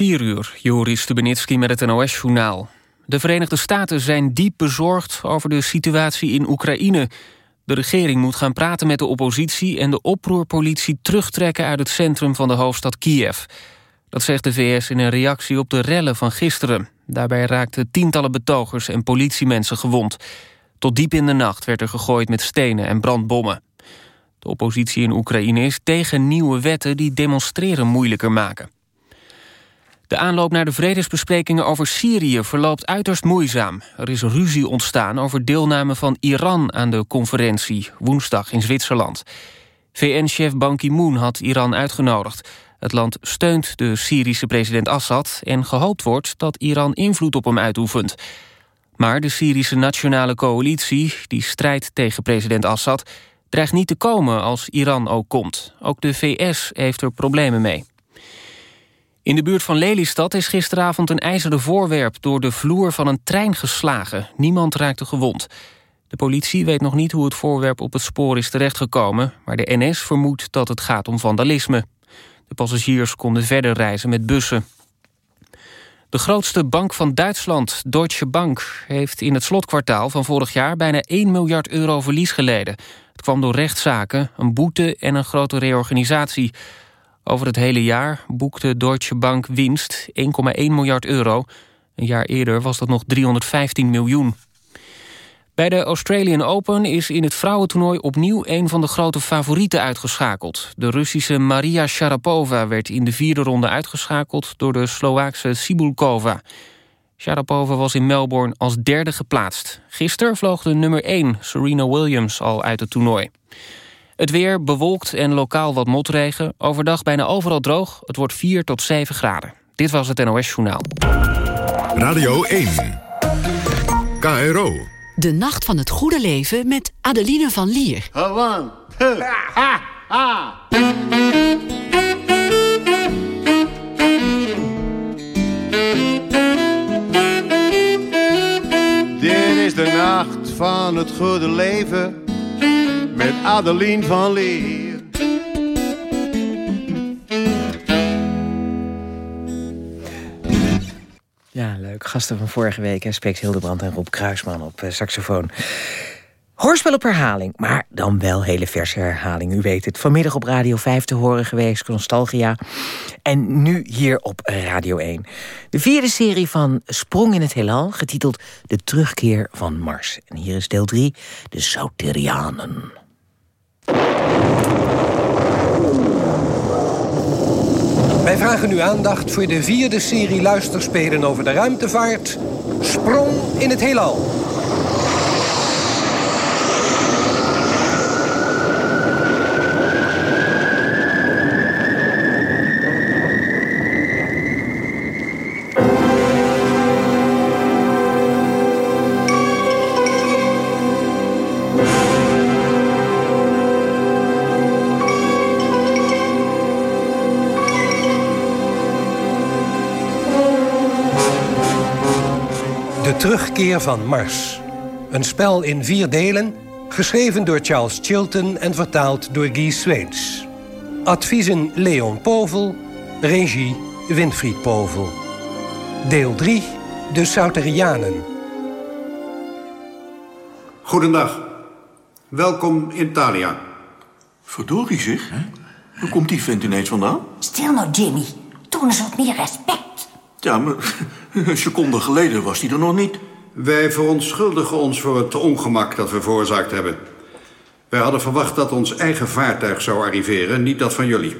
4 uur, Joris Stubenitski met het NOS-journaal. De Verenigde Staten zijn diep bezorgd over de situatie in Oekraïne. De regering moet gaan praten met de oppositie... en de oproerpolitie terugtrekken uit het centrum van de hoofdstad Kiev. Dat zegt de VS in een reactie op de rellen van gisteren. Daarbij raakten tientallen betogers en politiemensen gewond. Tot diep in de nacht werd er gegooid met stenen en brandbommen. De oppositie in Oekraïne is tegen nieuwe wetten... die demonstreren moeilijker maken. De aanloop naar de vredesbesprekingen over Syrië verloopt uiterst moeizaam. Er is ruzie ontstaan over deelname van Iran aan de conferentie... woensdag in Zwitserland. VN-chef Ban Ki-moon had Iran uitgenodigd. Het land steunt de Syrische president Assad... en gehoopt wordt dat Iran invloed op hem uitoefent. Maar de Syrische Nationale Coalitie, die strijdt tegen president Assad... dreigt niet te komen als Iran ook komt. Ook de VS heeft er problemen mee. In de buurt van Lelystad is gisteravond een ijzeren voorwerp... door de vloer van een trein geslagen. Niemand raakte gewond. De politie weet nog niet hoe het voorwerp op het spoor is terechtgekomen... maar de NS vermoedt dat het gaat om vandalisme. De passagiers konden verder reizen met bussen. De grootste bank van Duitsland, Deutsche Bank... heeft in het slotkwartaal van vorig jaar bijna 1 miljard euro verlies geleden. Het kwam door rechtszaken, een boete en een grote reorganisatie... Over het hele jaar boekte Deutsche Bank winst 1,1 miljard euro. Een jaar eerder was dat nog 315 miljoen. Bij de Australian Open is in het vrouwentoernooi opnieuw een van de grote favorieten uitgeschakeld. De Russische Maria Sharapova werd in de vierde ronde uitgeschakeld door de Slovaakse Sibulkova. Sharapova was in Melbourne als derde geplaatst. Gisteren vloog de nummer 1 Serena Williams al uit het toernooi. Het weer bewolkt en lokaal wat motregen. Overdag bijna overal droog. Het wordt 4 tot 7 graden. Dit was het NOS Journaal. Radio 1. KRO. De Nacht van het Goede Leven met Adeline van Lier. One, two, ha, ha. Dit is de nacht van het goede leven met Adeline van Leer. Ja, leuk. Gasten van vorige week. Hè, Hildebrand en Rob Kruisman op uh, saxofoon. Hoorspel op herhaling, maar dan wel hele verse herhaling. U weet het, vanmiddag op Radio 5 te horen geweest, Nostalgia. En nu hier op Radio 1. De vierde serie van Sprong in het Heelal, getiteld De Terugkeer van Mars. En hier is deel 3, De Sauterianen. Wij vragen uw aandacht voor de vierde serie luisterspelen over de ruimtevaart... Sprong in het Heelal. Terugkeer van Mars. Een spel in vier delen, geschreven door Charles Chilton en vertaald door Guy Sweets. Adviezen Leon Povel, regie Winfried Povel. Deel 3, De Sauterianen. Goedendag. Welkom in Thalia. Verdorie zeg, hè? Hoe komt die vent ineens vandaan? Stil nou, Jimmy. Toon eens wat meer respect. Ja, maar een seconde geleden was hij er nog niet. Wij verontschuldigen ons voor het ongemak dat we veroorzaakt hebben. Wij hadden verwacht dat ons eigen vaartuig zou arriveren, niet dat van jullie.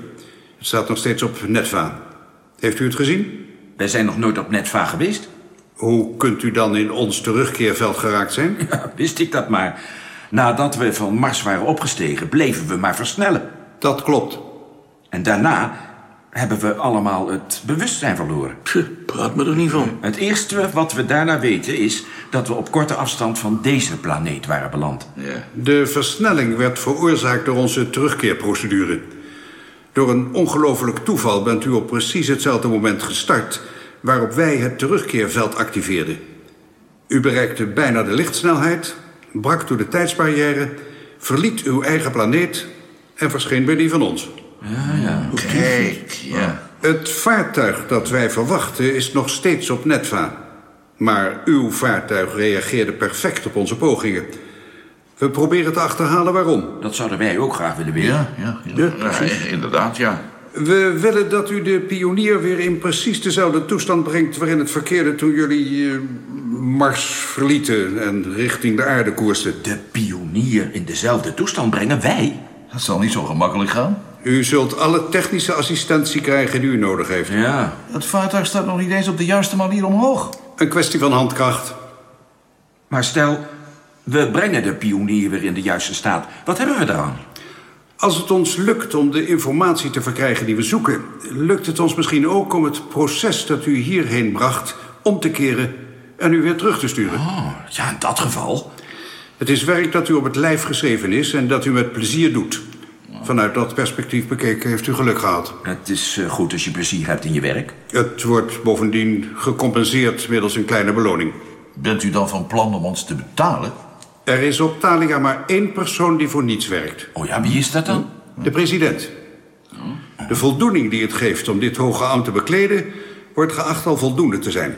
Het staat nog steeds op Netva. Heeft u het gezien? Wij zijn nog nooit op Netva geweest. Hoe kunt u dan in ons terugkeerveld geraakt zijn? Ja, wist ik dat maar. Nadat we van Mars waren opgestegen, bleven we maar versnellen. Dat klopt. En daarna hebben we allemaal het bewustzijn verloren. Praat me er niet van. Het eerste wat we daarna weten is dat we op korte afstand van deze planeet waren beland. Ja. De versnelling werd veroorzaakt door onze terugkeerprocedure. Door een ongelofelijk toeval bent u op precies hetzelfde moment gestart... waarop wij het terugkeerveld activeerden. U bereikte bijna de lichtsnelheid, brak door de tijdsbarrière... verliet uw eigen planeet en verscheen bij die van ons. Ja, ja. Kijk, ja. Het vaartuig dat wij verwachten is nog steeds op Netva. Maar uw vaartuig reageerde perfect op onze pogingen. We proberen te achterhalen waarom. Dat zouden wij ook graag willen weten. Ja, ja, ja. Ja, inderdaad, ja. We willen dat u de pionier weer in precies dezelfde toestand brengt... waarin het verkeerde toen jullie eh, Mars verlieten en richting de aarde koersten. De pionier in dezelfde toestand brengen wij? Dat zal niet zo gemakkelijk gaan. U zult alle technische assistentie krijgen die u nodig heeft. Ja. Het vaartuig staat nog niet eens op de juiste manier omhoog. Een kwestie van handkracht. Maar stel, we brengen de pionier weer in de juiste staat. Wat hebben we daaraan? Als het ons lukt om de informatie te verkrijgen die we zoeken... lukt het ons misschien ook om het proces dat u hierheen bracht... om te keren en u weer terug te sturen. Oh, ja, in dat geval. Het is werk dat u op het lijf geschreven is en dat u met plezier doet. Vanuit dat perspectief bekeken heeft u geluk gehad. Het is eh, goed als je plezier hebt in je werk. Het wordt bovendien gecompenseerd middels een kleine beloning. Bent u dan van plan om ons te betalen? Er is op Thalia maar één persoon die voor niets werkt. Oh ja, wie is dat dan? De president. De voldoening die het geeft om dit hoge ambt te bekleden... wordt geacht al voldoende te zijn.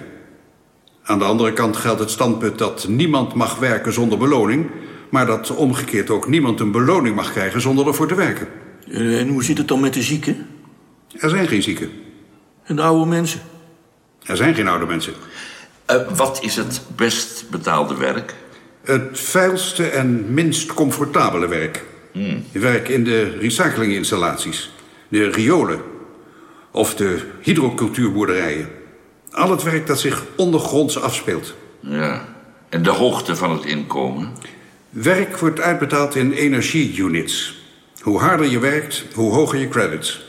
Aan de andere kant geldt het standpunt dat niemand mag werken zonder beloning... maar dat omgekeerd ook niemand een beloning mag krijgen zonder ervoor te werken. Eh, En hoe zit het dan met de zieken? Er zijn geen zieken. En de oude mensen? Er zijn geen oude mensen. Eh, wat is het best betaalde werk? Het vuilste en minst comfortabele werk. Werk in de recyclinginstallaties, de riolen of de hydrocultuurboerderijen. Al het werk dat zich ondergronds afspeelt. Ja. En de hoogte van het inkomen? Werk wordt uitbetaald in energie-units. Hoe harder je werkt, hoe hoger je credits.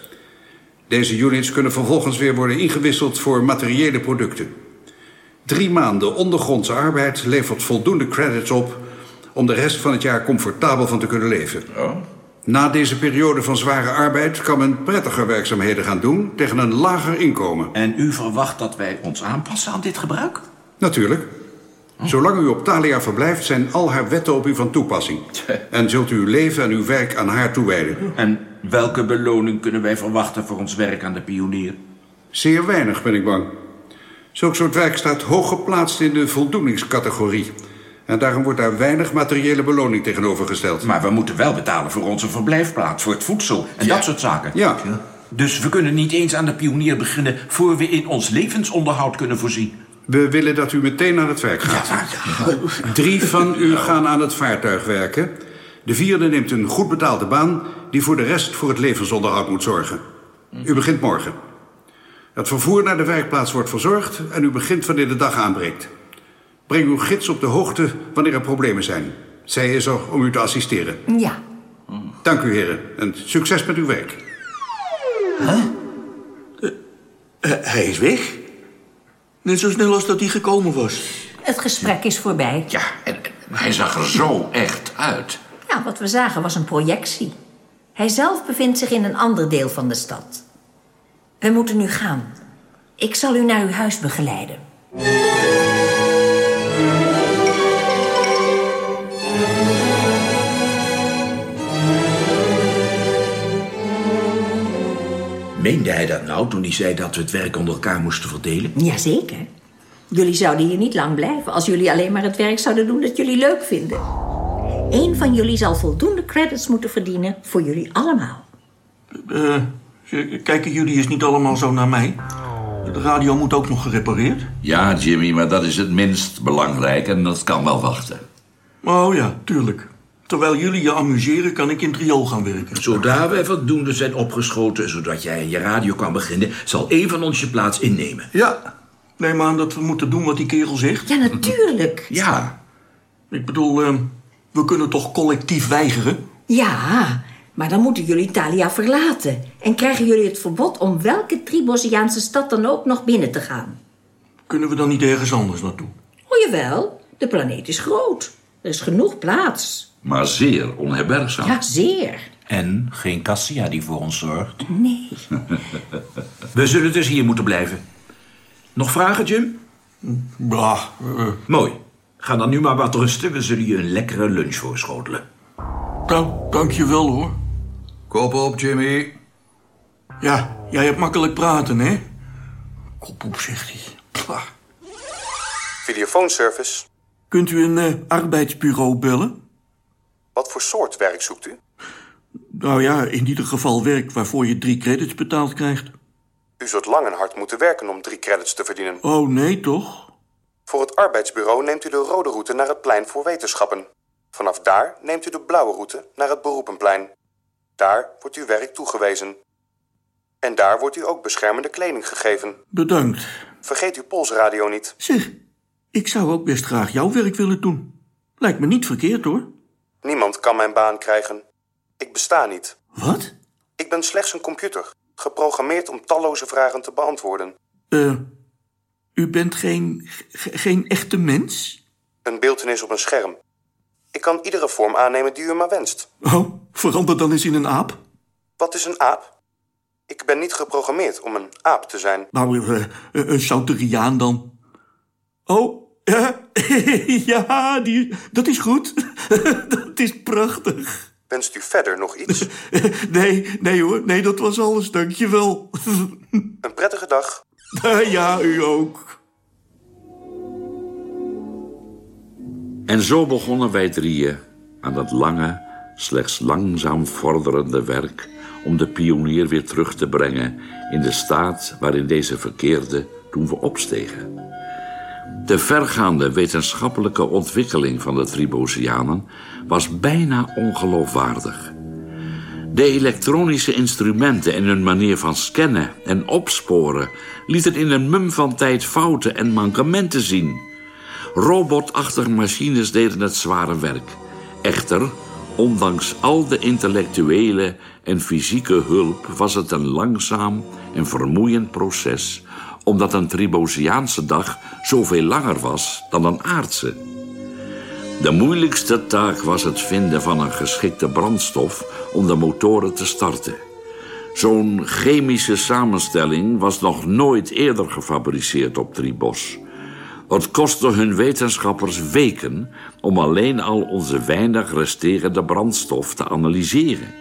Deze units kunnen vervolgens weer worden ingewisseld voor materiële producten. Drie maanden ondergrondse arbeid levert voldoende credits op... om de rest van het jaar comfortabel van te kunnen leven. Na deze periode van zware arbeid kan men prettiger werkzaamheden gaan doen... tegen een lager inkomen. En u verwacht dat wij ons aanpassen aan dit gebruik? Natuurlijk. Zolang u op Thalia verblijft, zijn al haar wetten op u van toepassing. En zult u uw leven en uw werk aan haar toewijden. En welke beloning kunnen wij verwachten voor ons werk aan de pionier? Zeer weinig, ben ik bang. Zulk soort werk staat hoog geplaatst in de voldoeningscategorie. En daarom wordt daar weinig materiële beloning tegenover gesteld. Maar we moeten wel betalen voor onze verblijfplaats, voor het voedsel en dat soort zaken. Ja. Dus we kunnen niet eens aan de pionier beginnen... voor we in ons levensonderhoud kunnen voorzien. We willen dat u meteen aan het werk gaat. Drie van u gaan aan het vaartuig werken. De vierde neemt een goed betaalde baan... die voor de rest voor het levensonderhoud moet zorgen. U begint morgen. Het vervoer naar de werkplaats wordt verzorgd... en u begint wanneer de dag aanbreekt. Breng uw gids op de hoogte wanneer er problemen zijn. Zij is er om u te assisteren. Ja. Dank u, heren. En succes met uw werk. Eh, hij is weg. Net zo snel als dat hij gekomen was. Het gesprek is voorbij. Ja, en, en hij zag er zo echt uit. Ja, wat we zagen was een projectie. Hij zelf bevindt zich in een ander deel van de stad. We moeten nu gaan. Ik zal u naar uw huis begeleiden. Meende hij dat nou toen hij zei dat we het werk onder elkaar moesten verdelen? Jazeker. Jullie zouden hier niet lang blijven als jullie alleen maar het werk zouden doen dat jullie leuk vinden. Eén van jullie zal voldoende credits moeten verdienen voor jullie allemaal. Eh, kijken jullie eens niet allemaal zo naar mij? De radio moet ook nog gerepareerd. Ja, Jimmy, maar dat is het minst belangrijk en dat kan wel wachten. Oh ja, tuurlijk. Terwijl jullie je amuseren, kan ik in het riool gaan werken. Zodra wij voldoende zijn opgeschoten, zodat jij je radio kan beginnen... zal één van ons je plaats innemen. Ja, neem aan dat we moeten doen wat die kerel zegt. Ja, natuurlijk. Ja. Ik bedoel, eh, we kunnen toch collectief weigeren? Ja, maar dan moeten jullie Thalia verlaten. En krijgen jullie het verbod om welke Tribosiaanse stad dan ook nog binnen te gaan. Kunnen we dan niet ergens anders naartoe? O jawel, de planeet is groot. Er is genoeg plaats. Maar zeer onherbergzaam. Ja, zeer. En geen Cassia die voor ons zorgt. Nee. We zullen dus hier moeten blijven. Nog vragen, Jim? Bah, eh, Mooi. Ga dan nu maar wat rusten. We zullen je een lekkere lunch voorschotelen. dank, dank je wel hoor. Kop op, Jimmy. Ja, jij hebt makkelijk praten, hè? Kop op, zegt hij. Videofoonservice. Kunt u een eh, arbeidsbureau bellen? Wat voor soort werk zoekt u? Nou ja, in ieder geval werk waarvoor je drie credits betaald krijgt. U zult lang en hard moeten werken om drie credits te verdienen. Oh, nee toch? Voor het arbeidsbureau neemt u de rode route naar het plein voor wetenschappen. Vanaf daar neemt u de blauwe route naar het beroepenplein. Daar wordt uw werk toegewezen. En daar wordt u ook beschermende kleding gegeven. Bedankt. Vergeet uw polsradio niet. Zeg, ik zou ook best graag jouw werk willen doen. Lijkt me niet verkeerd, hoor. Niemand kan mijn baan krijgen. Ik besta niet. Wat? Ik ben slechts een computer, geprogrammeerd om talloze vragen te beantwoorden. Eh, u bent geen, ge- geen echte mens? Een beeltenis op een scherm. Ik kan iedere vorm aannemen die u maar wenst. Oh, verander dan eens in een aap. Wat is een aap? Ik ben niet geprogrammeerd om een aap te zijn. Nou, eh, een een Sauteriaan dan. Oh, ja, ja die, dat is goed. dat is prachtig. Wenst u verder nog iets? Nee, nee hoor, nee, dat was alles, dankjewel. Een prettige dag. ja, u ook. En zo begonnen wij drieën aan dat lange, slechts langzaam vorderende werk om de pionier weer terug te brengen in de staat waarin deze verkeerde toen we opstegen. De vergaande wetenschappelijke ontwikkeling van de Tribosianen was bijna ongeloofwaardig. De elektronische instrumenten en hun manier van scannen en opsporen lieten in een mum van tijd fouten en mankementen zien. Robotachtige machines deden het zware werk. Echter, ondanks al de intellectuele en fysieke hulp was het een langzaam en vermoeiend proces, omdat een Tribosiaanse dag zoveel langer was dan een aardse. De moeilijkste taak was het vinden van een geschikte brandstof om de motoren te starten. Zo'n chemische samenstelling was nog nooit eerder gefabriceerd op Tribos. Het kostte hun wetenschappers weken om alleen al onze weinig resterende brandstof te analyseren.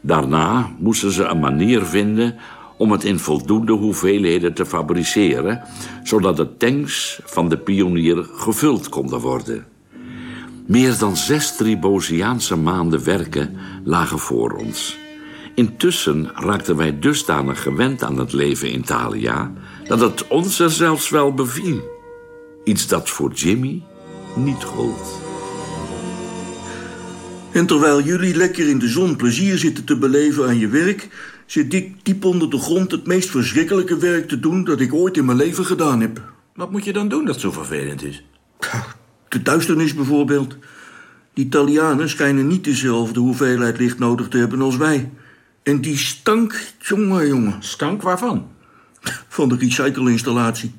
Daarna moesten ze een manier vinden om het in voldoende hoeveelheden te fabriceren, zodat de tanks van de pionier gevuld konden worden. Meer dan zes Tribosiaanse maanden werken lagen voor ons. Intussen raakten wij dusdanig gewend aan het leven in Thalia dat het ons er zelfs wel beviel. Iets dat voor Jimmy niet gold. En terwijl jullie lekker in de zon plezier zitten te beleven aan je werk... zit ik diep onder de grond het meest verschrikkelijke werk te doen... dat ik ooit in mijn leven gedaan heb. Wat moet je dan doen dat zo vervelend is? De duisternis bijvoorbeeld. Die Italianen schijnen niet dezelfde hoeveelheid licht nodig te hebben als wij. En die stank, jongen, jongen. Stank waarvan? Van de recycleinstallatie.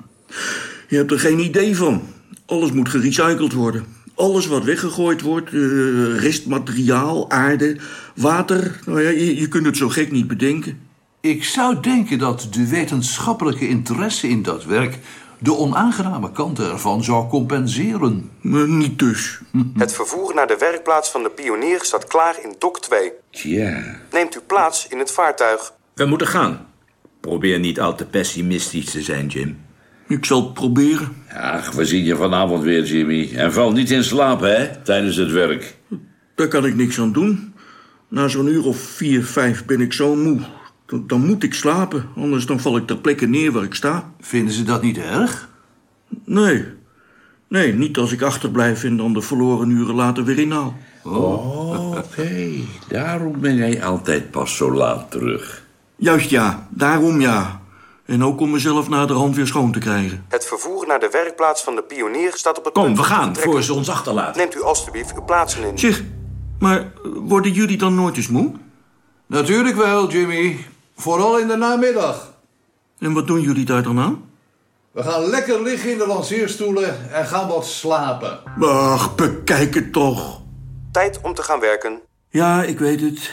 Je hebt er geen idee van. Alles moet gerecycled worden. Alles wat weggegooid wordt, eh, restmateriaal, aarde, water. Nou ja, je, je kunt het zo gek niet bedenken. Ik zou denken dat de wetenschappelijke interesse in dat werk de onaangename kanten ervan zou compenseren. Maar niet dus. Het vervoer naar de werkplaats van de pionier staat klaar in dok 2. Tja. Neemt u plaats in het vaartuig. We moeten gaan. Probeer niet al te pessimistisch te zijn, Jim. Ik zal het proberen. Ach, we zien je vanavond weer, Jimmy. En val niet in slaap, hè, tijdens het werk. Daar kan ik niks aan doen. Na zo'n uur of vier, vijf ben ik zo moe. Dan, dan moet ik slapen, anders dan val ik ter plekke neer waar ik sta. Vinden ze dat niet erg? Nee. Nee, niet als ik achterblijf en dan de verloren uren later weer inhaal. Oh, oké. Daarom ben jij altijd pas zo laat terug. Juist ja, daarom ja. En ook om mezelf na de hand weer schoon te krijgen. Het vervoer naar de werkplaats van de pionier staat op het Kom, punt we gaan, voor ze ons achterlaten. Neemt u alstublieft uw plaatsen in. Zeg, maar worden jullie dan nooit eens moe? Natuurlijk wel, Jimmy. Vooral in de namiddag. En wat doen jullie daar dan aan? We gaan lekker liggen in de lanceerstoelen en gaan wat slapen. Ach, bekijk het toch. Tijd om te gaan werken. Ja, ik weet het.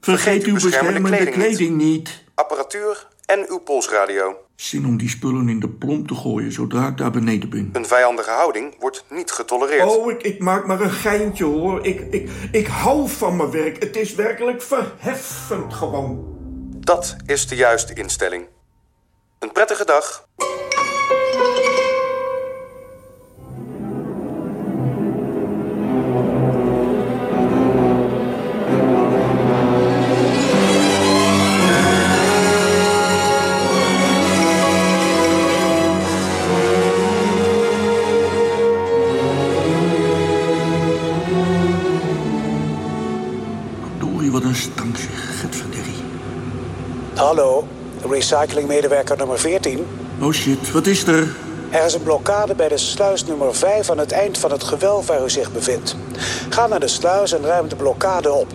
Vergeet, uw beschermende kleding, niet. Apparatuur en uw polsradio. Zin om die spullen in de plomp te gooien zodra ik daar beneden ben. Een vijandige houding wordt niet getolereerd. Oh, ik, ik maak maar een geintje hoor. Ik, ik, ik hou van mijn werk. Het is werkelijk verheffend gewoon. Dat is de juiste instelling. Een prettige dag. Hallo, recyclingmedewerker nummer 14. Oh shit, wat is er? Er is een blokkade bij de sluis nummer 5 aan het eind van het gewelf waar u zich bevindt. Ga naar de sluis en ruim de blokkade op.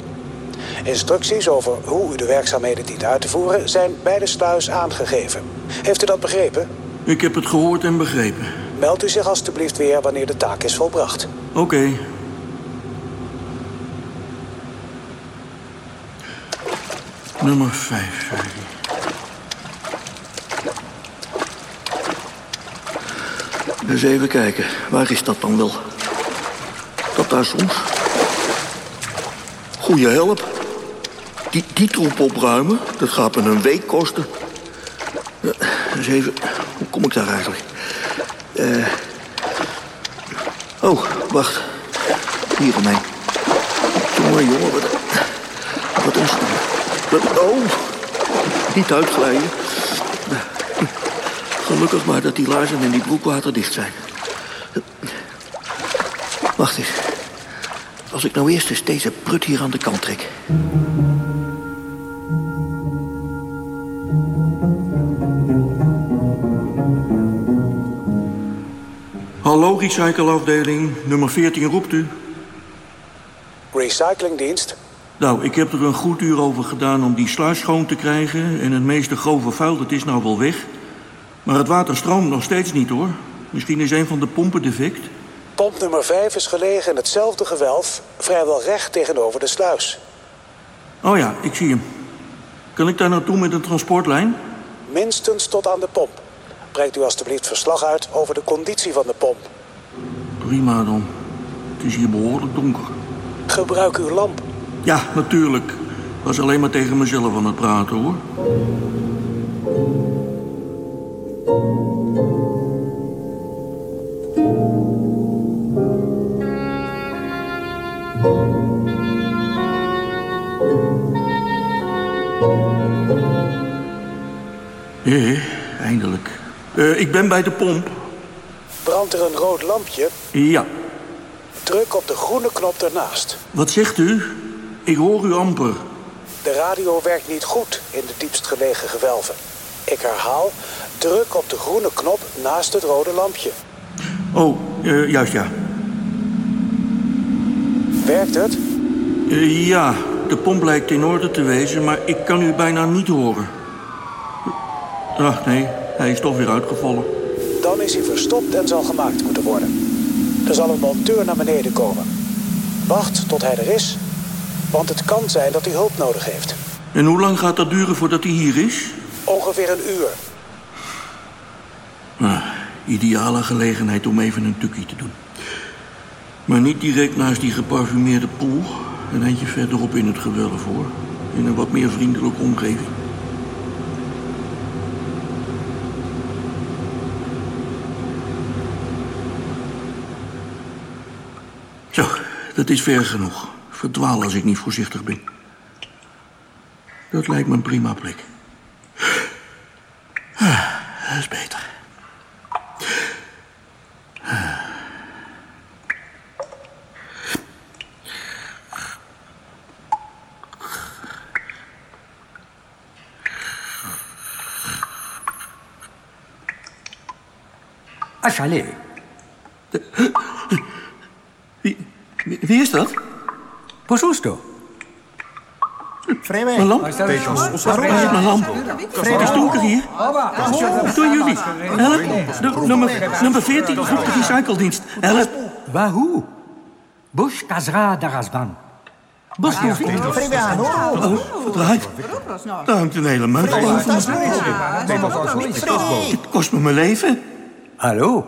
Instructies over hoe u de werkzaamheden dient uit te voeren zijn bij de sluis aangegeven. Heeft u dat begrepen? Ik heb het gehoord en begrepen. Meld u zich alstublieft weer wanneer de taak is volbracht. Oké. Nummer 5. Eens even kijken. Waar is dat dan wel? Dat daar soms? Goeie help. Die, die troep opruimen, dat gaat me een week kosten. Eens even... Hoe kom ik daar eigenlijk? Eh... Oh, wacht. Hier omheen. Jongen, jongen, wat, wat stank. Wat- Oh, niet uitglijden. Gelukkig maar dat die laarzen en die broek waterdicht zijn. Wacht eens. Als ik nou eerst eens deze prut hier aan de kant trek. Hallo, recycleafdeling. Nummer 14 roept u. Recyclingdienst? Nou, ik heb er een goed uur over gedaan om die sluis schoon te krijgen... en het meeste grove vuil, dat is nou wel weg. Maar het water stroomt nog steeds niet, hoor. Misschien is een van de pompen defect. Pomp nummer 5 is gelegen in hetzelfde gewelf, vrijwel recht tegenover de sluis. Oh ja, ik zie hem. Kan ik daar naartoe met een transportlijn? Minstens tot aan de pomp. Brengt u alstublieft verslag uit over de conditie van de pomp. Prima dan. Het is hier behoorlijk donker. Gebruik uw lamp. Ja, natuurlijk. Ik was alleen maar tegen mezelf aan het praten, hoor. Eh, eindelijk. Eh, ik ben bij de pomp. Brandt er een rood lampje? Ja. Druk op de groene knop ernaast. Wat zegt u? Ik hoor u amper. De radio werkt niet goed in de diepst gelegen gewelven. Ik herhaal, druk op de groene knop naast het rode lampje. Oh, eh, juist ja. Werkt het? Eh, ja, de pomp lijkt in orde te wezen, maar ik kan u bijna niet horen. Ach nee, hij is toch weer uitgevallen. Dan is hij verstopt en zal gemaakt moeten worden. Er zal een monteur naar beneden komen. Wacht tot hij er is, want het kan zijn dat hij hulp nodig heeft. En hoe lang gaat dat duren voordat hij hier is? Ongeveer een uur. Ah, ideale gelegenheid om even een tukkie te doen. Maar niet direct naast die geparfumeerde poel. Een eindje verderop in het gewelf, hoor. In een wat meer vriendelijke omgeving. Zo, dat is ver genoeg. Verdwaal als ik niet voorzichtig ben. Dat lijkt me een prima plek. Ah, dat is beter. Achalé. Wie, wie is dat? Posusto. Mijn lamp? Waar is mijn lamp? Het is donker hier. Wat doen jullie? Help. Nummer, nummer 14 roept de recycledienst. Help. Wahoo. Bush Kazra Darasban. Bos Oh, verdraaid. Daar hangt een hele boven. Het kost me mijn leven. Hallo?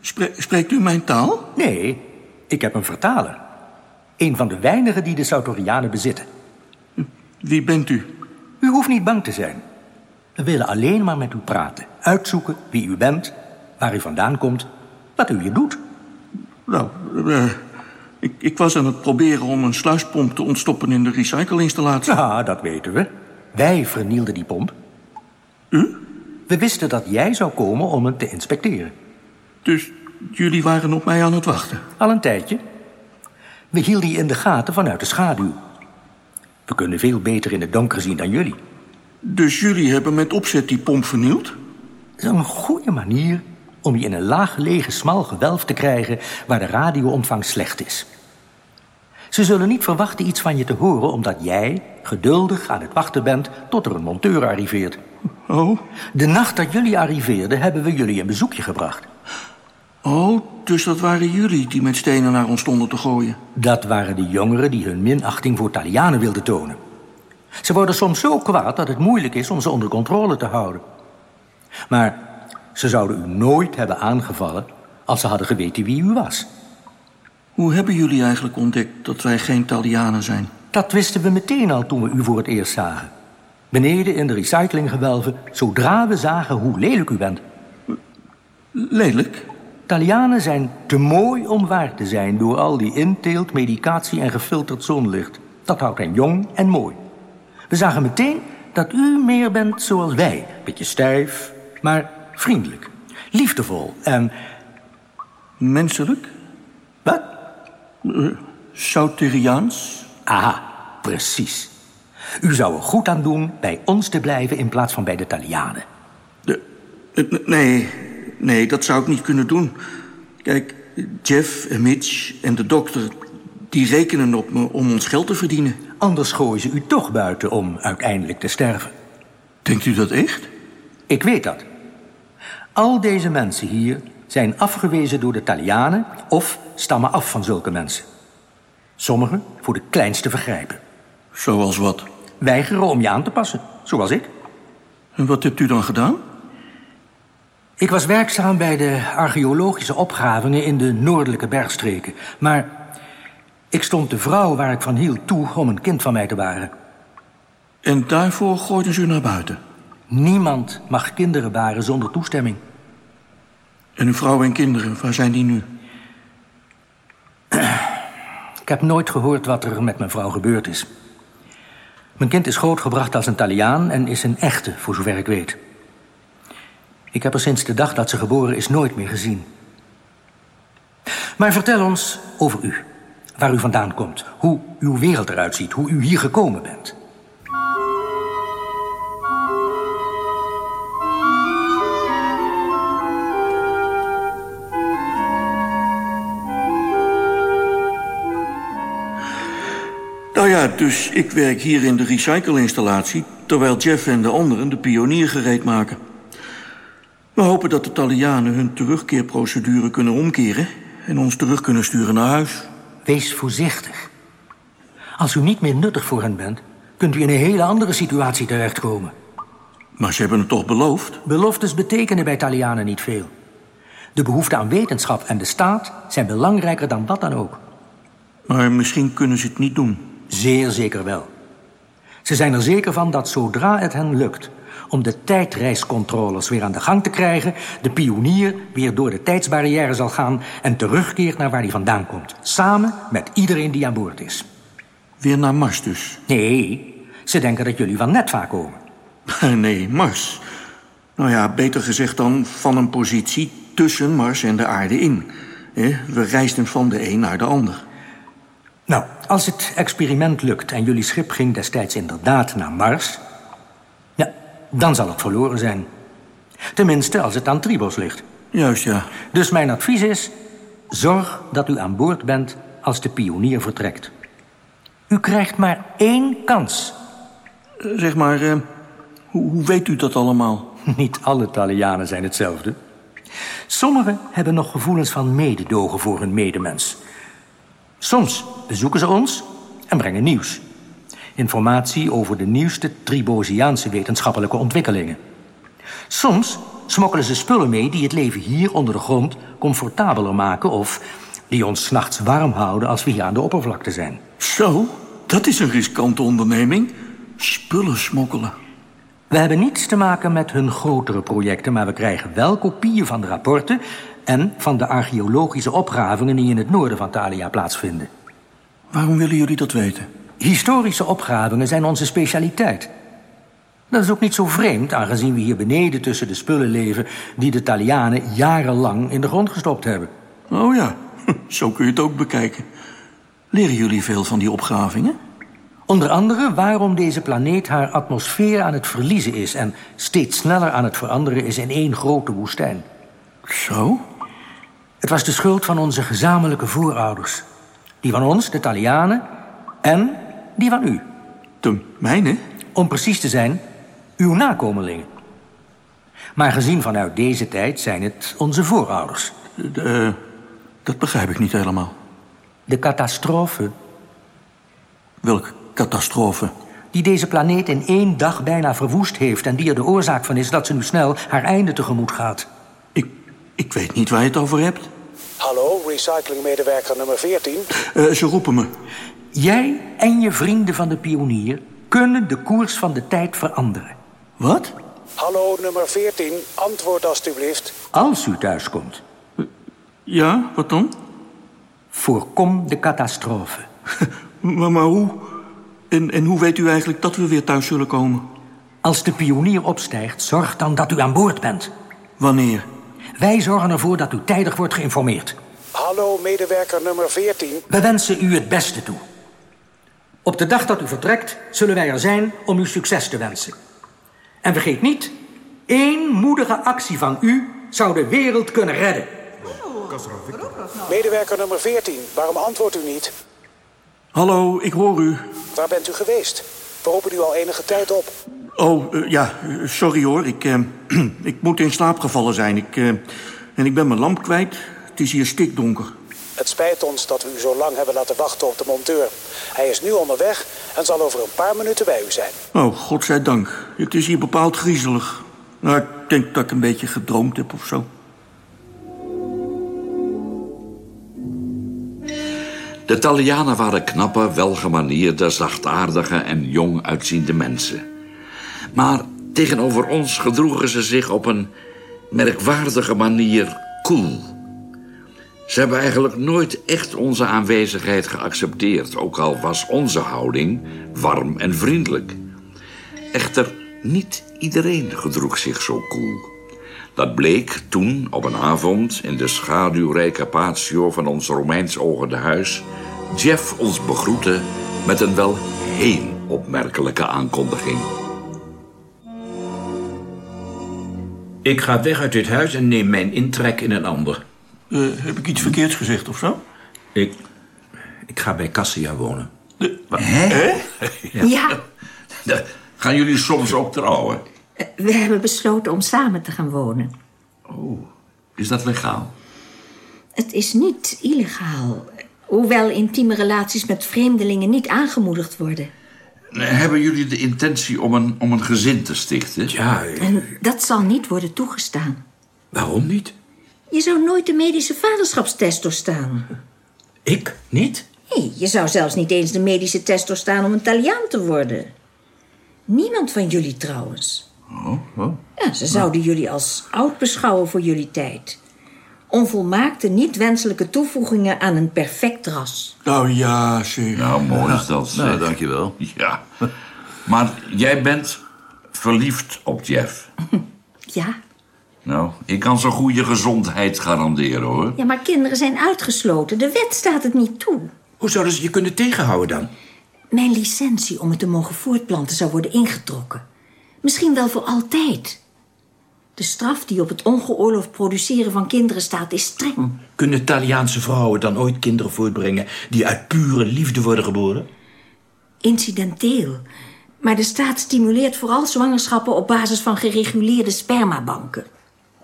Spre- spreekt u mijn taal? Nee, ik heb een vertaler. Een van de weinigen die de Sautorianen bezitten. Wie bent u? U hoeft niet bang te zijn. We willen alleen maar met u praten. Uitzoeken wie u bent, waar u vandaan komt, wat u hier doet. Nou, eh, ik, ik was aan het proberen om een sluispomp te ontstoppen in de recycleinstallatie. Ja, dat weten we. Wij vernielden die pomp. U? We wisten dat jij zou komen om het te inspecteren. Dus jullie waren op mij aan het wachten? Al een tijdje. We hielden je in de gaten vanuit de schaduw. We kunnen veel beter in het donker zien dan jullie. Dus jullie hebben met opzet die pomp vernield? Dat is een goede manier om je in een laaggelegen smal gewelf te krijgen... waar de radioontvangst slecht is. Ze zullen niet verwachten iets van je te horen... omdat jij geduldig aan het wachten bent tot er een monteur arriveert. Oh? De nacht dat jullie arriveerden hebben we jullie een bezoekje gebracht. Oh, dus dat waren jullie die met stenen naar ons stonden te gooien? Dat waren de jongeren die hun minachting voor Italianen wilden tonen. Ze worden soms zo kwaad dat het moeilijk is om ze onder controle te houden. Maar ze zouden u nooit hebben aangevallen als ze hadden geweten wie u was. Hoe hebben jullie eigenlijk ontdekt dat wij geen Italianen zijn? Dat wisten we meteen al toen we u voor het eerst zagen. Beneden in de recyclinggewelven, zodra we zagen hoe lelijk u bent. Lelijk? Italianen zijn te mooi om waar te zijn door al die inteelt, medicatie en gefilterd zonlicht. Dat houdt hen jong en mooi. We zagen meteen dat u meer bent zoals wij. Beetje stijf, maar vriendelijk. Liefdevol en... Menselijk? Wat? Uh, Souteriaans? Aha, precies. U zou er goed aan doen bij ons te blijven in plaats van bij de Italianen. De, uh, nee, nee, dat zou ik niet kunnen doen. Kijk, Jeff en Mitch en de dokter... die rekenen op me om ons geld te verdienen. Anders gooien ze u toch buiten om uiteindelijk te sterven. Denkt u dat echt? Ik weet dat. Al deze mensen hier zijn afgewezen door de Italianen... of stammen af van zulke mensen. Sommigen voor de kleinste vergrijpen. Zoals wat? Weigeren om je aan te passen, zoals ik. En wat hebt u dan gedaan? Ik was werkzaam bij de archeologische opgravingen in de noordelijke bergstreken. Maar ik stond de vrouw waar ik van hield toe om een kind van mij te baren. En daarvoor gooiden ze u naar buiten? Niemand mag kinderen baren zonder toestemming. En uw vrouw en kinderen, waar zijn die nu? Ik heb nooit gehoord wat er met mijn vrouw gebeurd is. Mijn kind is grootgebracht als een Italiaan en is een echte, voor zover ik weet. Ik heb haar sinds de dag dat ze geboren is nooit meer gezien. Maar vertel ons over u. Waar u vandaan komt. Hoe uw wereld eruit ziet. Hoe u hier gekomen bent. Ja, dus ik werk hier in de recycleinstallatie... terwijl Jeff en de anderen de pionier gereed maken. We hopen dat de Italianen hun terugkeerprocedure kunnen omkeren... en ons terug kunnen sturen naar huis. Wees voorzichtig. Als u niet meer nuttig voor hen bent... kunt u in een hele andere situatie terechtkomen. Maar ze hebben het toch beloofd? Beloftes betekenen bij Italianen niet veel. De behoefte aan wetenschap en de staat zijn belangrijker dan wat dan ook. Maar misschien kunnen ze het niet doen. Zeer zeker wel. Ze zijn er zeker van dat zodra het hen lukt om de tijdreiscontroles weer aan de gang te krijgen... de pionier weer door de tijdsbarrière zal gaan... en terugkeert naar waar hij vandaan komt. Samen met iedereen die aan boord is. Weer naar Mars dus? Nee, ze denken dat jullie van Netva komen. Nee, Mars. Nou ja, beter gezegd dan van een positie tussen Mars en de aarde in. We reisden van de een naar de ander. Nou, als het experiment lukt en jullie schip ging destijds inderdaad naar Mars... ja, dan zal het verloren zijn. Tenminste, als het aan Tribos ligt. Juist, ja. Dus mijn advies is... zorg dat u aan boord bent als de pionier vertrekt. U krijgt maar één kans. Zeg maar, hoe, hoe weet u dat allemaal? Niet alle Italianen zijn hetzelfde. Sommigen hebben nog gevoelens van mededogen voor hun medemens... Soms bezoeken ze ons en brengen nieuws. Informatie over de nieuwste Tribosiaanse wetenschappelijke ontwikkelingen. Soms smokkelen ze spullen mee die het leven hier onder de grond comfortabeler maken of die ons 's nachts warm houden als we hier aan de oppervlakte zijn. Zo, dat is een riskante onderneming. Spullen smokkelen. We hebben niets te maken met hun grotere projecten... maar we krijgen wel kopieën van de rapporten... en van de archeologische opgravingen die in het noorden van Thalia plaatsvinden. Waarom willen jullie dat weten? Historische opgravingen zijn onze specialiteit. Dat is ook niet zo vreemd, aangezien we hier beneden tussen de spullen leven... die de Italianen jarenlang in de grond gestopt hebben. Oh ja, zo kun je het ook bekijken. Leren jullie veel van die opgravingen? Onder andere waarom deze planeet haar atmosfeer aan het verliezen is... en steeds sneller aan het veranderen is in één grote woestijn. Zo? Het was de schuld van onze gezamenlijke voorouders. Die van ons, de Italianen, en die van u. De mijne? Om precies te zijn, uw nakomelingen. Maar gezien vanuit deze tijd zijn het onze voorouders. De, dat begrijp ik niet helemaal. De catastrofe. Welke catastrofe? Die deze planeet in één dag bijna verwoest heeft... en die er de oorzaak van is dat ze nu snel haar einde tegemoet gaat. Ik, weet niet waar je het over hebt. Hallo, recyclingmedewerker nummer 14. Uh, ze roepen me. Jij en je vrienden van de pionier kunnen de koers van de tijd veranderen. Wat? Hallo, nummer 14. Antwoord alstublieft. Als u thuiskomt. Ja, wat dan? Voorkom de catastrofe. maar, maar hoe? En, en hoe weet u eigenlijk dat we weer thuis zullen komen? Als de pionier opstijgt, zorg dan dat u aan boord bent. Wanneer? Wij zorgen ervoor dat u tijdig wordt geïnformeerd. Hallo, medewerker nummer 14. We wensen u het beste toe. Op de dag dat u vertrekt, zullen wij er zijn om u succes te wensen. En vergeet niet, één moedige actie van u zou de wereld kunnen redden. Medewerker nummer 14, waarom antwoordt u niet? Hallo, ik hoor u. Waar bent u geweest? We roepen u al enige tijd op. Oh, uh, ja, sorry hoor. Ik, uh, ik moet in slaap gevallen zijn. Ik, uh, en ik ben mijn lamp kwijt. Het is hier stikdonker. Het spijt ons dat we u zo lang hebben laten wachten op de monteur. Hij is nu onderweg en zal over een paar minuten bij u zijn. Oh, godzijdank. Het is hier bepaald griezelig. Nou, ik denk dat ik een beetje gedroomd heb of zo. De Italianen waren knappe, welgemanierde, zachtaardige en jong uitziende mensen. Maar tegenover ons gedroegen ze zich op een merkwaardige manier cool. Ze hebben eigenlijk nooit echt onze aanwezigheid geaccepteerd, ook al was onze houding warm en vriendelijk. Echter, niet iedereen gedroeg zich zo cool. Dat bleek toen op een avond in de schaduwrijke patio van ons Romeins ogende huis Jeff ons begroette met een wel heel opmerkelijke aankondiging. Ik ga weg uit dit huis en neem mijn intrek in een ander. Uh, heb ik iets verkeerds gezegd of zo? Ik, ik ga bij Cassia wonen. De, Hè? Ja. ja. De, gaan jullie soms ook trouwen? We hebben besloten om samen te gaan wonen. Oh, is dat legaal? Het is niet illegaal. Hoewel intieme relaties met vreemdelingen niet aangemoedigd worden. Hebben jullie de intentie om een, om een gezin te stichten? Ja. En dat zal niet worden toegestaan. Waarom niet? Je zou nooit de medische vaderschapstest doorstaan. Ik? Niet? Nee, je zou zelfs niet eens de medische test doorstaan om een Italiaan te worden. Niemand van jullie trouwens. Oh, oh. Ja, ze zouden jullie als oud beschouwen voor jullie tijd. Onvolmaakte, niet wenselijke toevoegingen aan een perfect ras. Oh ja, zeg. Nou, mooi is dat. Nou, dankjewel. Ja. Maar jij bent verliefd op Jeff. Ja, Nou, ik kan zijn goede gezondheid garanderen, hoor. ja, maar kinderen zijn uitgesloten. De wet staat het niet toe. Hoe zouden ze je kunnen tegenhouden dan? Mijn licentie om het te mogen voortplanten zou worden ingetrokken. Misschien wel voor altijd. De straf die op het ongeoorloofd produceren van kinderen staat is streng. Kunnen Italiaanse vrouwen dan ooit kinderen voortbrengen... die uit pure liefde worden geboren? Incidenteel. Maar de staat stimuleert vooral zwangerschappen op basis van gereguleerde spermabanken.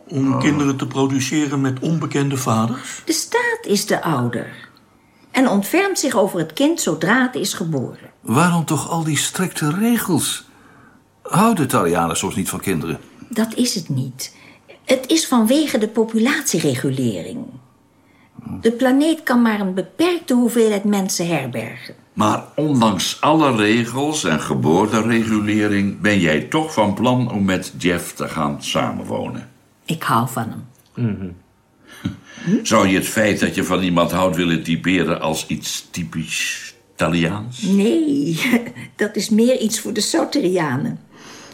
Om kinderen te produceren met onbekende vaders? De staat is de ouder. En ontfermt zich over het kind zodra het is geboren. Waarom toch al die strikte regels? Houden Italianen soms niet van kinderen? Dat is het niet. Het is vanwege de populatieregulering. De planeet kan maar een beperkte hoeveelheid mensen herbergen. Maar ondanks alle regels en geboorteregulering... ben jij toch van plan om met Jeff te gaan samenwonen. Ik hou van hem. Zou je het feit dat je van iemand houdt willen typeren als iets typisch Italiaans? Nee, dat is meer iets voor de Sauterianen.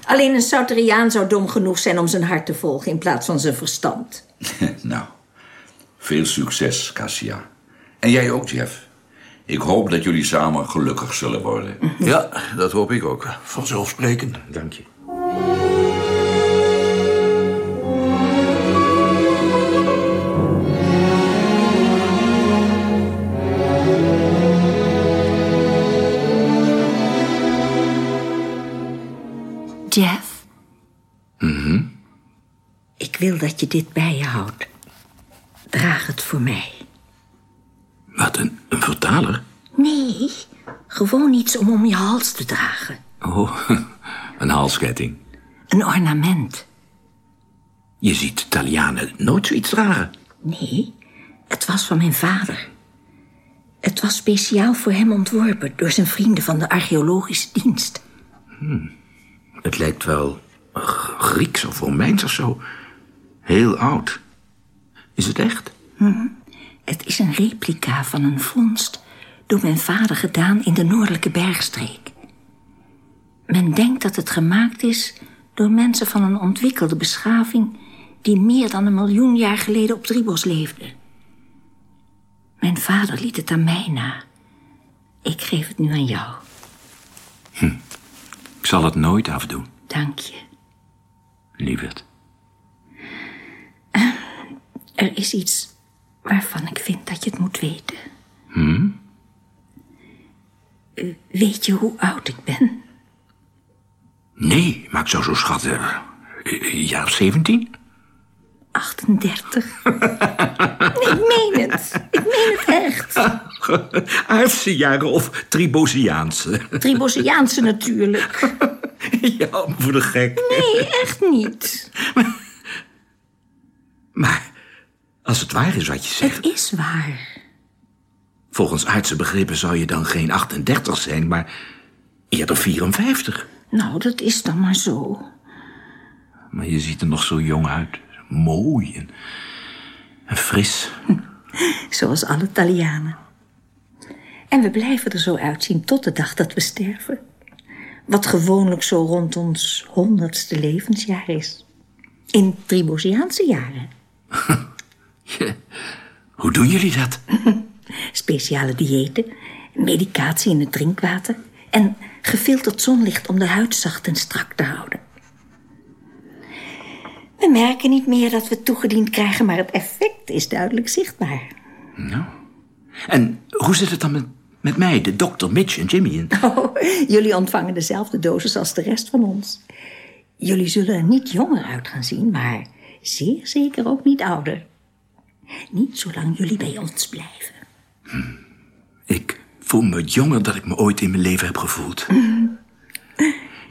Alleen een Sauteriaan zou dom genoeg zijn om zijn hart te volgen in plaats van zijn verstand. nou, veel succes, Cassia. En jij ook, Jeff. Ik hoop dat jullie samen gelukkig zullen worden. Ja, dat hoop ik ook. Vanzelfsprekend. Dank je. Jeff, Mhm. ik wil dat je dit bij je houdt. Draag het voor mij. Wat, een, een vertaler? Nee, gewoon iets om om je hals te dragen. Oh, een halsketting. Een ornament. Je ziet Italianen nooit zoiets dragen. Nee, het was van mijn vader. Het was speciaal voor hem ontworpen door zijn vrienden van de archeologische dienst. Hmm. Het lijkt wel Grieks of Romeins of zo. Heel oud. Is het echt? Mhm. Het is een replica van een vondst door mijn vader gedaan in de noordelijke bergstreek. Men denkt dat het gemaakt is door mensen van een ontwikkelde beschaving die meer dan een miljoen jaar geleden op Tribos leefden. Mijn vader liet het aan mij na. Ik geef het nu aan jou. Ik zal het nooit afdoen, Dank je. lieverd. Er is iets waarvan ik vind dat je het moet weten. Hm? Eh, Weet je hoe oud ik ben? Nee, maar ik zou zo schatten... Een jaar of 17? 38. nee, ik meen het. Aardse jaren of Tribosiaanse? Tribosiaanse natuurlijk. ja, voor de gek. Nee, echt niet. Maar als het waar is wat je zegt... Het is waar. Volgens aardse begrippen zou je dan geen 38 zijn, maar eerder 54. Nou, dat is dan maar zo. Maar je ziet er nog zo jong uit. Mooi en, en fris. Zoals alle Italianen. En we blijven er zo uitzien tot de dag dat we sterven. Wat gewoonlijk zo rond ons honderdste levensjaar is. In Tribosiaanse jaren. Hoe doen jullie dat? Speciale diëten, medicatie in het drinkwater... en gefilterd zonlicht om de huid zacht en strak te houden. We merken niet meer dat we toegediend krijgen... maar het effect is duidelijk zichtbaar. Nou. En hoe zit het dan met, met mij, de dokter, Mitch en Jimmy? En... Oh, jullie ontvangen dezelfde dosis als de rest van ons. Jullie zullen er niet jonger uit gaan zien, maar zeer zeker ook niet ouder. Niet zolang jullie bij ons blijven. Ik voel me jonger dan ik me ooit in mijn leven heb gevoeld.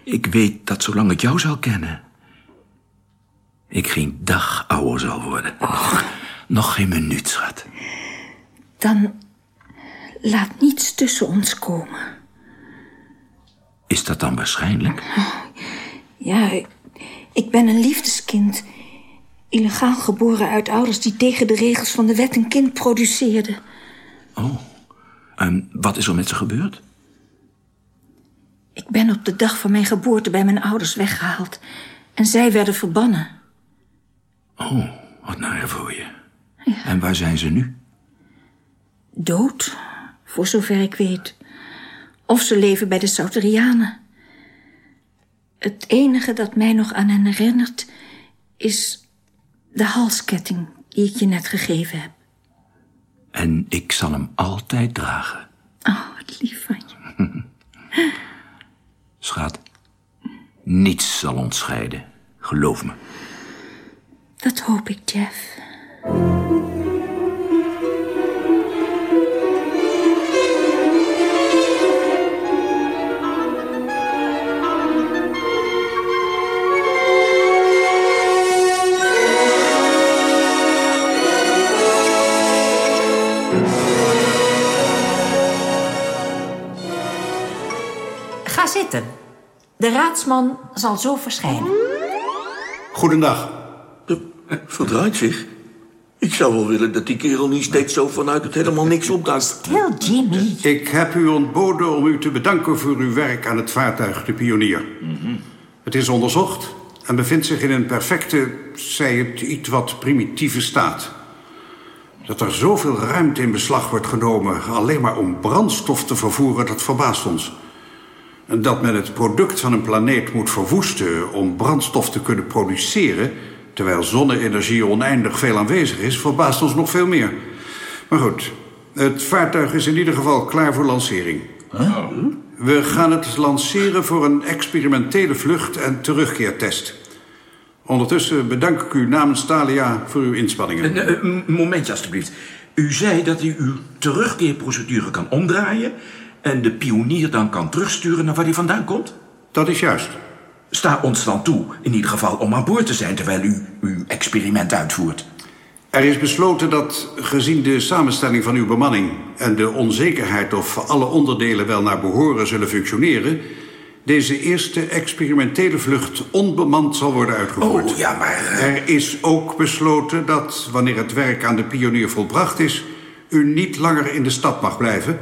Ik weet dat zolang ik jou zal kennen... ik geen dag ouder zal worden. Nog, nog geen minuut, schat. Dan laat niets tussen ons komen. Is dat dan waarschijnlijk? Ja, ik, ben een liefdeskind. Illegaal geboren uit ouders die tegen de regels van de wet een kind produceerden. Oh. En wat is er met ze gebeurd? Ik ben op de dag van mijn geboorte bij mijn ouders weggehaald. En zij werden verbannen. Oh, wat naar voor je. En waar zijn ze nu? Dood, voor zover ik weet. Of ze leven bij de Sauterianen. Het enige dat mij nog aan hen herinnert... is de halsketting die ik je net gegeven heb. En ik zal hem altijd dragen. Oh, wat lief van je. Schat, niets zal ons scheiden. Geloof me. Dat hoop ik, Jeff. De raadsman zal zo verschijnen. Goedendag. Verdraait zich. Ik zou wel willen dat die kerel niet steeds zo vanuit het helemaal niks opdaagt. Stil, Jimmy. Ik heb u ontboden om u te bedanken voor uw werk aan het vaartuig De Pionier. Het is onderzocht en bevindt zich in een perfecte, zij het iets wat primitieve staat. Dat er zoveel ruimte in beslag wordt genomen alleen maar om brandstof te vervoeren, dat verbaast ons. En dat men het product van een planeet moet verwoesten om brandstof te kunnen produceren, terwijl zonne-energie oneindig veel aanwezig is, verbaast ons nog veel meer. Maar goed, het vaartuig is in ieder geval klaar voor lancering. We gaan het lanceren voor een experimentele vlucht en terugkeertest. Ondertussen bedank ik u namens Thalia voor uw inspanningen. Een, eh, een momentje alstublieft. U zei dat u uw terugkeerprocedure kan omdraaien... en de pionier dan kan terugsturen naar waar hij vandaan komt? Dat is juist. Sta ons dan toe, in ieder geval, om aan boord te zijn... terwijl u uw experiment uitvoert. Er is besloten dat, gezien de samenstelling van uw bemanning... en de onzekerheid of alle onderdelen wel naar behoren zullen functioneren... deze eerste experimentele vlucht onbemand zal worden uitgevoerd. Oh, ja, maar... Er is ook besloten dat, wanneer het werk aan de pionier volbracht is... u niet langer in de stad mag blijven...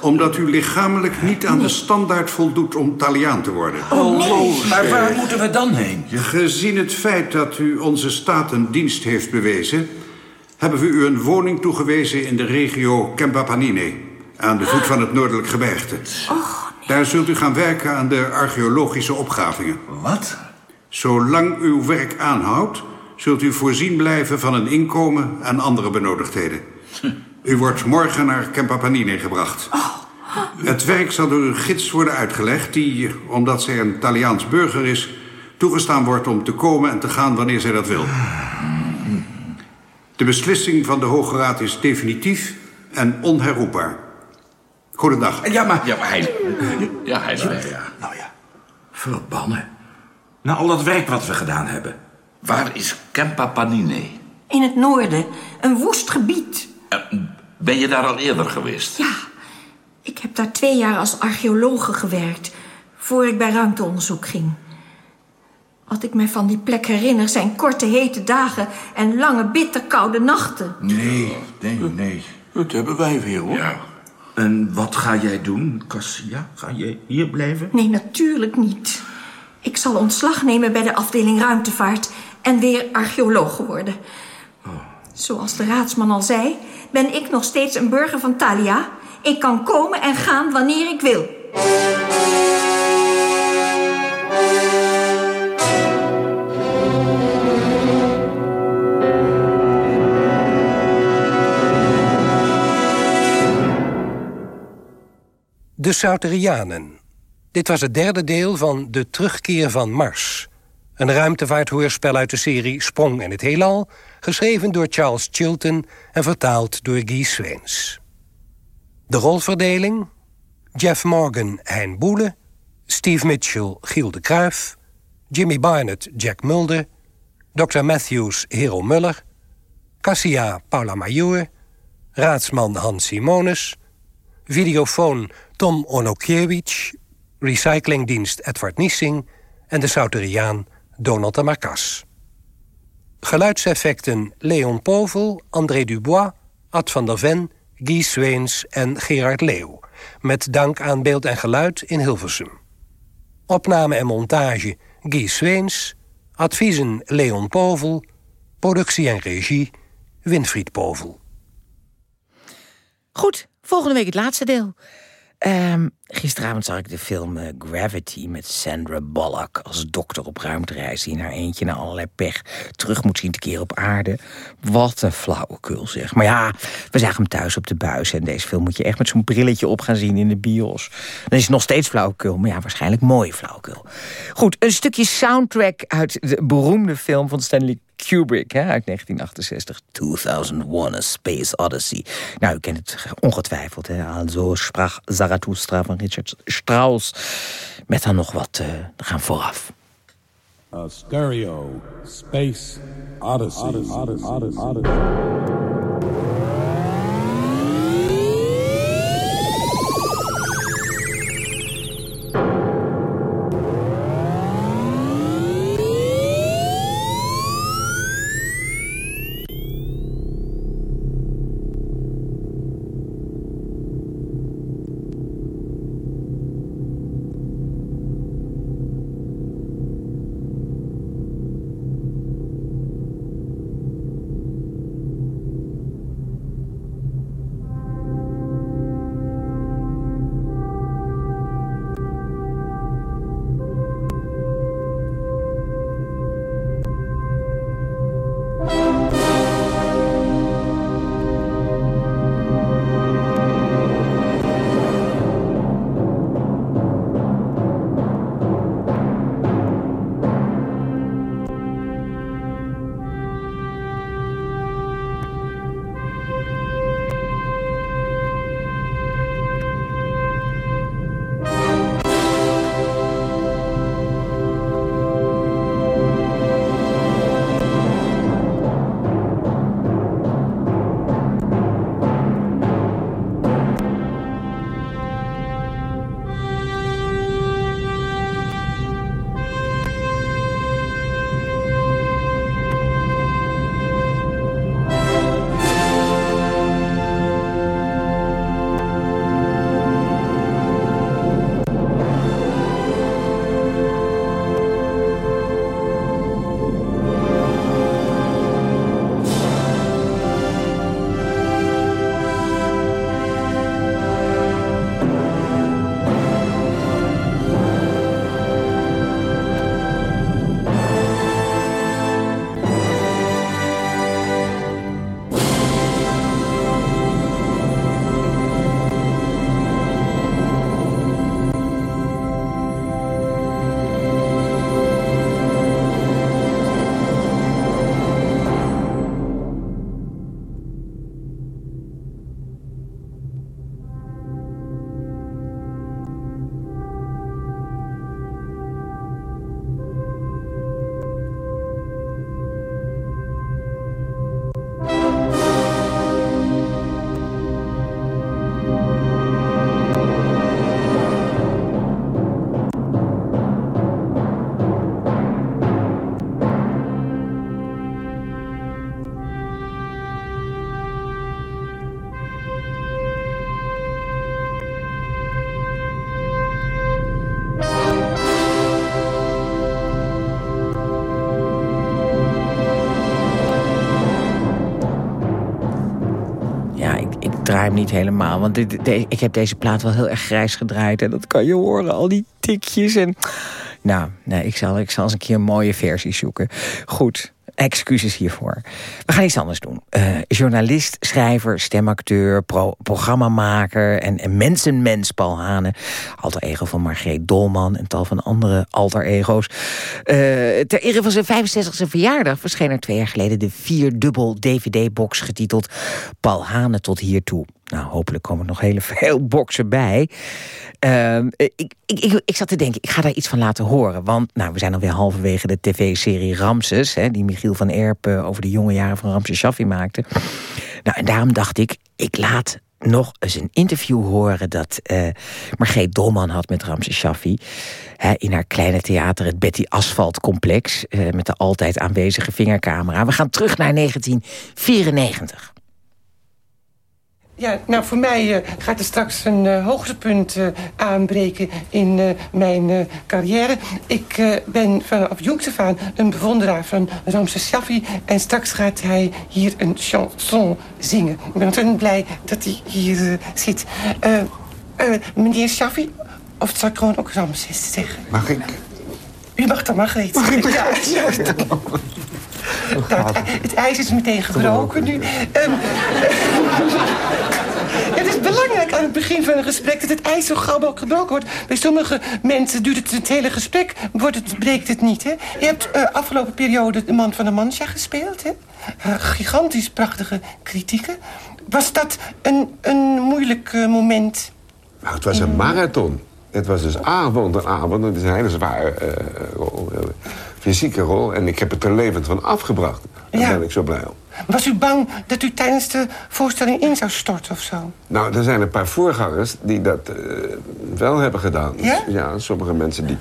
omdat u lichamelijk niet aan de standaard voldoet om Taliaan te worden. Oh, nee. Maar waar moeten we dan heen? Gezien het feit dat u onze staat een dienst heeft bewezen... hebben we u een woning toegewezen in de regio Kempapanine... aan de voet van het noordelijk gebergte. Daar zult u gaan werken aan de archeologische opgravingen. Wat? Zolang uw werk aanhoudt... zult u voorzien blijven van een inkomen en andere benodigdheden. U wordt morgen naar Kempapanine gebracht. Het werk zal door uw gids worden uitgelegd... die, omdat zij een Italiaans burger is... toegestaan wordt om te komen en te gaan wanneer zij dat wil. De beslissing van de Hoge Raad is definitief en onherroepbaar. Goedendag. Ja, maar... Ja, maar hij... Ja, hij is weg, ja. Nou ja, verbannen. Na al dat werk wat we gedaan hebben. Waar is Kempa Panine? In het noorden, een woest gebied. Ben je daar al eerder geweest? Ja, ik heb daar twee jaar als archeologe gewerkt... voor ik bij ruimteonderzoek ging. Wat ik me van die plek herinner zijn korte hete dagen... en lange bitterkoude nachten. Nee, nee, nee. Dat hebben wij weer, hoor. Ja. En wat ga jij doen, Cassia? Ga je hier blijven? Nee, natuurlijk niet. Ik zal ontslag nemen bij de afdeling ruimtevaart... en weer archeoloog worden. Zoals de raadsman al zei... ben ik nog steeds een burger van Thalia. Ik kan komen en gaan wanneer ik wil. De Sauterianen. Dit was het derde deel van De Terugkeer van Mars. Een ruimtevaarthoorspel uit de serie Sprong en het Heelal... geschreven door Charles Chilton en vertaald door Guy Sweens. De rolverdeling? Jeff Morgan, Hein Boele... Steve Mitchell, Giel de Kruif... Jimmy Barnett, Jack Mulder... Dr. Matthews, Hero Muller... Cassia, Paula Major... raadsman Hans Simonis... videofoon Tom Onokiewicz... recyclingdienst Edward Niesing... en de Sauteriaan Donald de Marcas. Geluidseffecten Leon Povel, André Dubois, Ad van der Ven... Guy Sweens en Gerard Leeuw... met dank aan beeld en geluid in Hilversum. Opname en montage Guy Sweens... adviezen Leon Povel... productie en regie Winfried Povel. Goed, volgende week het laatste deel. Ehm, gisteravond zag ik de film eh, Gravity met Sandra Bullock als dokter op ruimtereis die in haar eentje na allerlei pech terug moet zien te keren op aarde. Wat een flauwekul zeg. Maar ja, we zagen hem thuis op de buis en deze film moet je echt met zo'n brilletje op gaan zien in de bios. Dan is het nog steeds flauwekul, maar ja, waarschijnlijk mooi flauwekul. Goed, een stukje soundtrack uit de beroemde film van Stanley Kubrick hè, uit 1968. 2001 A Space Odyssey. Nou, u kent het ongetwijfeld. Hè? Also sprach Zarathustra van Richard Strauss. Met dan nog wat uh, gaan vooraf. A stereo space odyssey. odyssey, odyssey, odyssey. Niet helemaal. Want ik heb deze plaat wel heel erg grijs gedraaid. En dat kan je horen, al die tikjes. En... Nou, nee, ik, zal, ik zal eens een keer een mooie versie zoeken. Goed, excuses hiervoor. We gaan iets anders doen. Eh, journalist, schrijver, stemacteur, pro programmamaker... en, en mensenmens Paul Hane. Alter ego van Margreet Dolman en tal van andere alter ego's. Eh, ter ere van zijn 65e verjaardag verscheen er twee jaar geleden... de vierdubbel DVD-box getiteld Paul Hane tot hiertoe. Nou, hopelijk komen er nog heel veel boxen bij. Ehm, ik, ik, ik, ik zat te denken, ik ga daar iets van laten horen. Want nou, we zijn alweer halverwege de tv-serie Ramses... Hè, die Michiel van Erp eh, over de jonge jaren van Ramses Shaffi maakte. Nou, en daarom dacht ik, ik laat nog eens een interview horen... dat eh Margreet Dolman had met Ramses Shaffi... Hè, in haar kleine theater, het Betty Asphalt Complex... eh, met de altijd aanwezige vingercamera. We gaan terug naar 1994. Ja, nou voor mij eh, gaat er straks een eh, hoogtepunt eh, aanbreken in mijn carrière. Ik ben vanaf jongs af aan een bewonderaar van Ramses Shaffi... en straks gaat hij hier een chanson zingen. Ik ben ontzettend blij dat hij hier zit. Meneer Shaffi, of zal ik gewoon ook Ramses zeggen? Mag ik? U mag dan Margreet Mag ik? Ja. Nou, het, het ijs is meteen gebroken nu. Ehm, het is belangrijk aan het begin van een gesprek dat het ijs zo gauw mogelijk gebroken wordt. Bij sommige mensen duurt het het hele gesprek, wordt het, breekt het niet. Hè? Je hebt eh, afgelopen periode de man van de Mancha gespeeld. Hè? Eh, gigantisch prachtige kritieken. Was dat een, een moeilijk eh, moment? Nou, het was een marathon. Het was dus avond en avond. Het is een hele zware rol, fysieke rol. En ik heb het er levend van afgebracht. Daar Ja. ben ik zo blij om. Was u bang dat u tijdens de voorstelling in zou storten of zo? Nou, er zijn een paar voorgangers die dat eh, wel hebben gedaan. Ja? Ja, sommige mensen die...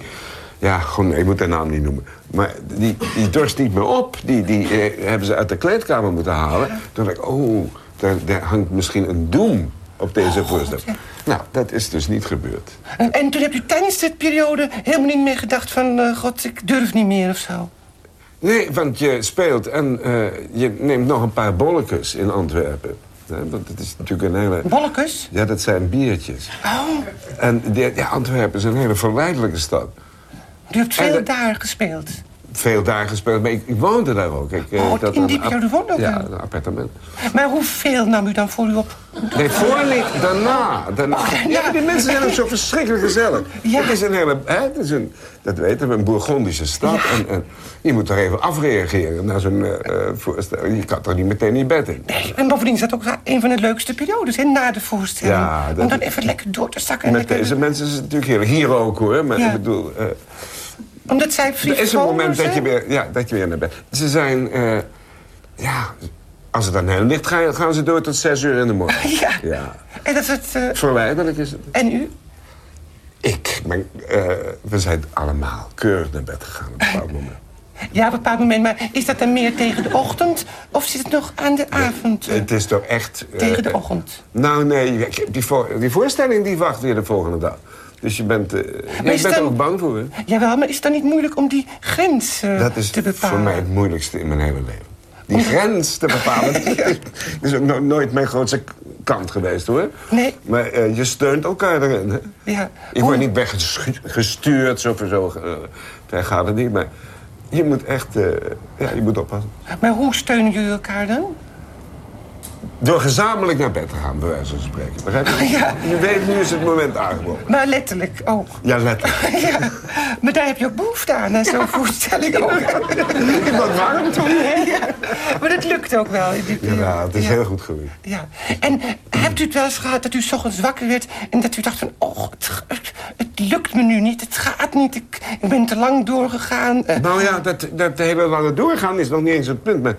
Ja, gewoon, ik moet de naam niet noemen. Maar die, die dorst niet meer op. Die, die eh, hebben ze uit de kleedkamer moeten halen. Toen dacht ik, oh, daar, daar hangt misschien een doem op deze voorstelling. Nou, dat is dus niet gebeurd. En, en toen hebt u tijdens de periode helemaal niet meer gedacht van... eh, god, ik durf niet meer of zo? Nee, want je speelt en eh, je neemt nog een paar bolletjes in Antwerpen. Hè, want het is natuurlijk een hele... Bolletjes? Ja, dat zijn biertjes. Oh, En de, ja, Antwerpen is een hele verleidelijke stad. u hebt veel daar gespeeld. Veel daar gespeeld, maar ik, ik woonde daar ook. Ik, eh, Oh, ik in die periode woonde ook Ja, een appartement. Maar hoeveel nam u dan voor u op? Nee, voor niet, daarna. daarna. Ja, die mensen zijn ook zo verschrikkelijk gezellig. Het is een hele, hè, het is een, dat weten we, een Bourgondische stad. En, en je moet er even afreageren naar zo'n voorstelling. Je kan er niet meteen in bed in. En bovendien is dat ook een van de leukste periodes, hè, na de voorstelling. Ja, dat Om dan even lekker door te zakken. en Met lekker- deze mensen is het natuurlijk heerlijk. Hier ook hoor, maar Ja. ik bedoel... Omdat zij er is een moment dat je, weer, ja, dat je weer naar bed... Ze zijn... eh, ja, als het dan heel licht gaan, gaan ze door tot zes uur in de morgen. Ja. ja. En dat is het... eh, Verleidelijk is het. en u? Ik ben... eh, we zijn allemaal keurig naar bed gegaan op een bepaald moment. Ja, op een bepaald moment. Maar is dat dan meer tegen de ochtend? Of zit het nog aan de avond? Het is toch echt... Tegen de ochtend? Nou, nee, die, voor, die voorstelling die wacht weer de volgende dag. Dus je bent, eh, je is bent er ook bang voor, hè? Jawel, maar is het dan niet moeilijk om die grens eh, Dat is te bepalen? voor mij het moeilijkste in mijn hele leven. Die grens te bepalen. dat is ook no- nooit mijn grootste kant geweest, hoor. Nee. Maar eh, je steunt elkaar erin, hè? Ja. Ik word niet weggestuurd, zo voor zo. ver gaat het niet, maar je moet echt... ja, je moet oppassen. Maar hoe steunen jullie elkaar dan? Door gezamenlijk naar bed te gaan, bij wijze van spreken. Begrijp je? Ja. Je weet, nu is het moment aangebroken. Maar letterlijk ook. Ja, letterlijk. ja, maar daar heb je ook behoefte aan, aan zo'n voorstelling ook. Wat warm toen, hè? Ja, maar dat lukt ook wel. in die. Ja, het is Ja. heel goed gelukt. Ja. En hebt u het wel eens gehad dat u 's ochtends wakker werd... en dat u dacht van, oh, het, het, het lukt me nu niet, het gaat niet... ik, ik ben te lang doorgegaan. Nou ja, dat, dat hele lange doorgaan is nog niet eens het punt. Maar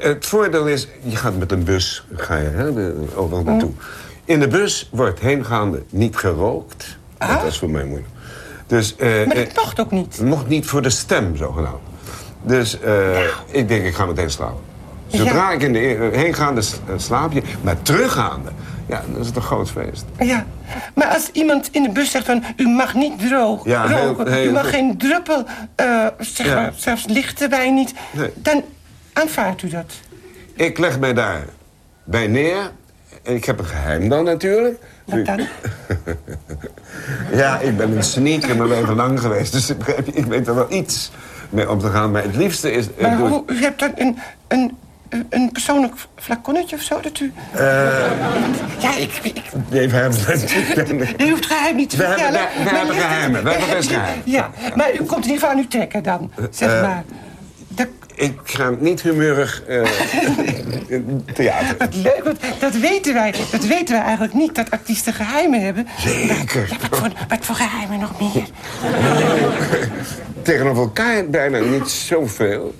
het voordeel is, je gaat met een bus ga je, hè, de- overal naartoe. In de bus wordt heengaande niet gerookt. Dat is voor mij moeilijk. Dus, eh, maar eh, dat mocht ook niet. mocht niet voor de stem, zogenaamd. Dus eh, ik denk, ik ga meteen slapen. Zodra Ja. ik in de e- heengaande s- eh, slaap je, maar teruggaande... ja, dan is het een groot feest. Ja, maar als iemand in de bus zegt van... u mag niet droog Ja, heel- roken, heel u mag goed. geen druppel, eh, zeg Ja. maar, zelfs lichte wijn niet... Nee. dan aanvaardt u dat. Ik leg mij daar bij neer ik heb een geheim dan natuurlijk. Wat dan? ja, ik ben een sneaker mijn leven lang geweest. Dus ik, ik weet er wel iets mee om te gaan. Maar het liefste is... Maar doe- hoe, u hebt dan een, een, een persoonlijk flaconnetje of zo dat u... Eh, Ja, ik... ik nee, we hebben het... u hoeft geheim niet te We hebben- vertellen. we- we maar hebben geheimen. We hebben best geheimen. Ja, maar u komt in ieder geval aan uw trekken dan, zeg Eh, maar. Ik ga niet humeurig in theater. Wat leuk, want dat weten wij. Dat weten wij eigenlijk niet, dat artiesten geheimen hebben. Zeker. Ja, wat, voor, wat voor geheimen nog meer? Tegenover elkaar bijna niet zoveel.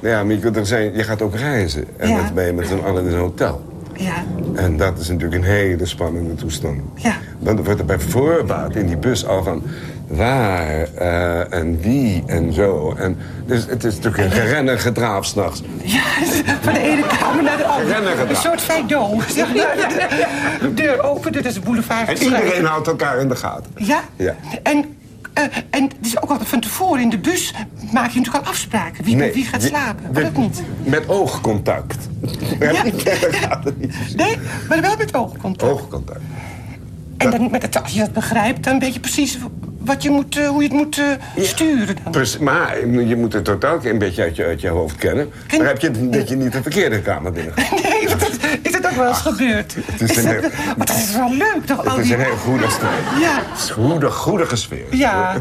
Ja, maar je, kunt er zijn, je gaat ook reizen. En Ja. dan ben je met z'n allen in een hotel. Ja, En dat is natuurlijk een hele spannende toestand. Ja. Dan wordt er bij voorbaat in die bus al van waar eh, en wie en zo. En dus het is natuurlijk een gerennen en gedraaf s'nachts. ja van de ene kamer naar de andere. Een soort maar. De deur open, dit is een boulevard. En iedereen houdt elkaar in de gaten. Ja, Ja. en, eh, en het is ook altijd van tevoren in de bus maak je natuurlijk al afspraken. Wie met wie gaat slapen, de- dat niet? Met oogcontact. Ja. Gaat het niet. Nee, maar wel met oogcontact. Oogcontact. En dan, met het, als je dat begrijpt, dan weet je precies wat je moet, eh, hoe je het moet eh, sturen. Precies, maar je moet het totaal een beetje uit je, uit je hoofd kennen. Dan heb je dat je niet de verkeerde kamer binnen. Nee, dat, is het ook wel eens gebeurd? Het is een heel, Maar dat is wel leuk, toch? al het is een heel goede sfeer. Ja, Het is een goede, goede sfeer. ja.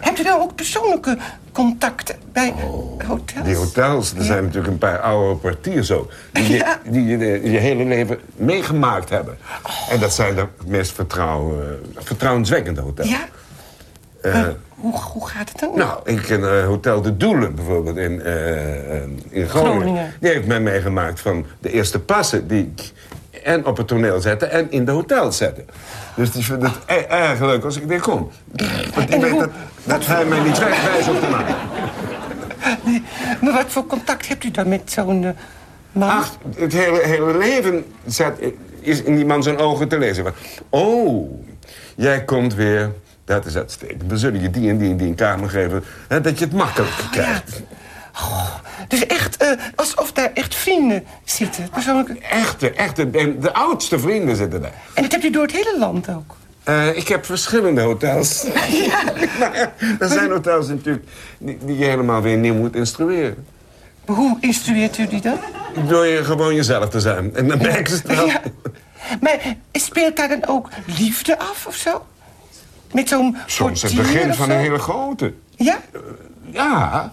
Hebt u nou ook persoonlijke contacten bij hotels? Die hotels, er zijn natuurlijk een paar oude portiers zo. Die, je- die je hele leven meegemaakt hebben. En dat zijn de meest vertrouwen, vertrouwenswekkende hotels. Ja? Eh, Hoe, hoe gaat het dan? nou, ik ken eh, Hotel de Doelen bijvoorbeeld in, eh, in Groningen. Groningen. Die heeft mij meegemaakt van de eerste passen die ik en op het toneel zette en in de hotels zette. Dus die vindt het e- erg leuk als ik weer kom. Want weet dat, dat hij mij niet wegwijst op de naam. Nee, maar wat voor contact hebt u dan met zo'n man? Ach, het hele, hele leven zat, is in die man zijn ogen te lezen. Oh, jij komt weer. Dat is uitstekend. We zullen je die en die en die een kamer geven. Hè, dat je het makkelijker krijgt. Dus echt eh, alsof daar echt vrienden zitten. Persoonlijke... Echte, echte. En de oudste vrienden zitten daar. En dat hebt u door het hele land ook? Eh, ik heb verschillende hotels. Ja. Maar er zijn hotels natuurlijk die, die je helemaal weer nieuw moet instrueren. Hoe instrueert u die dan? Door je gewoon jezelf te zijn. En dan merken ze het wel. Ja. Maar speelt daar dan ook liefde af of zo? Met zo'n Soms het begin van een hele grote. Ja? Ja.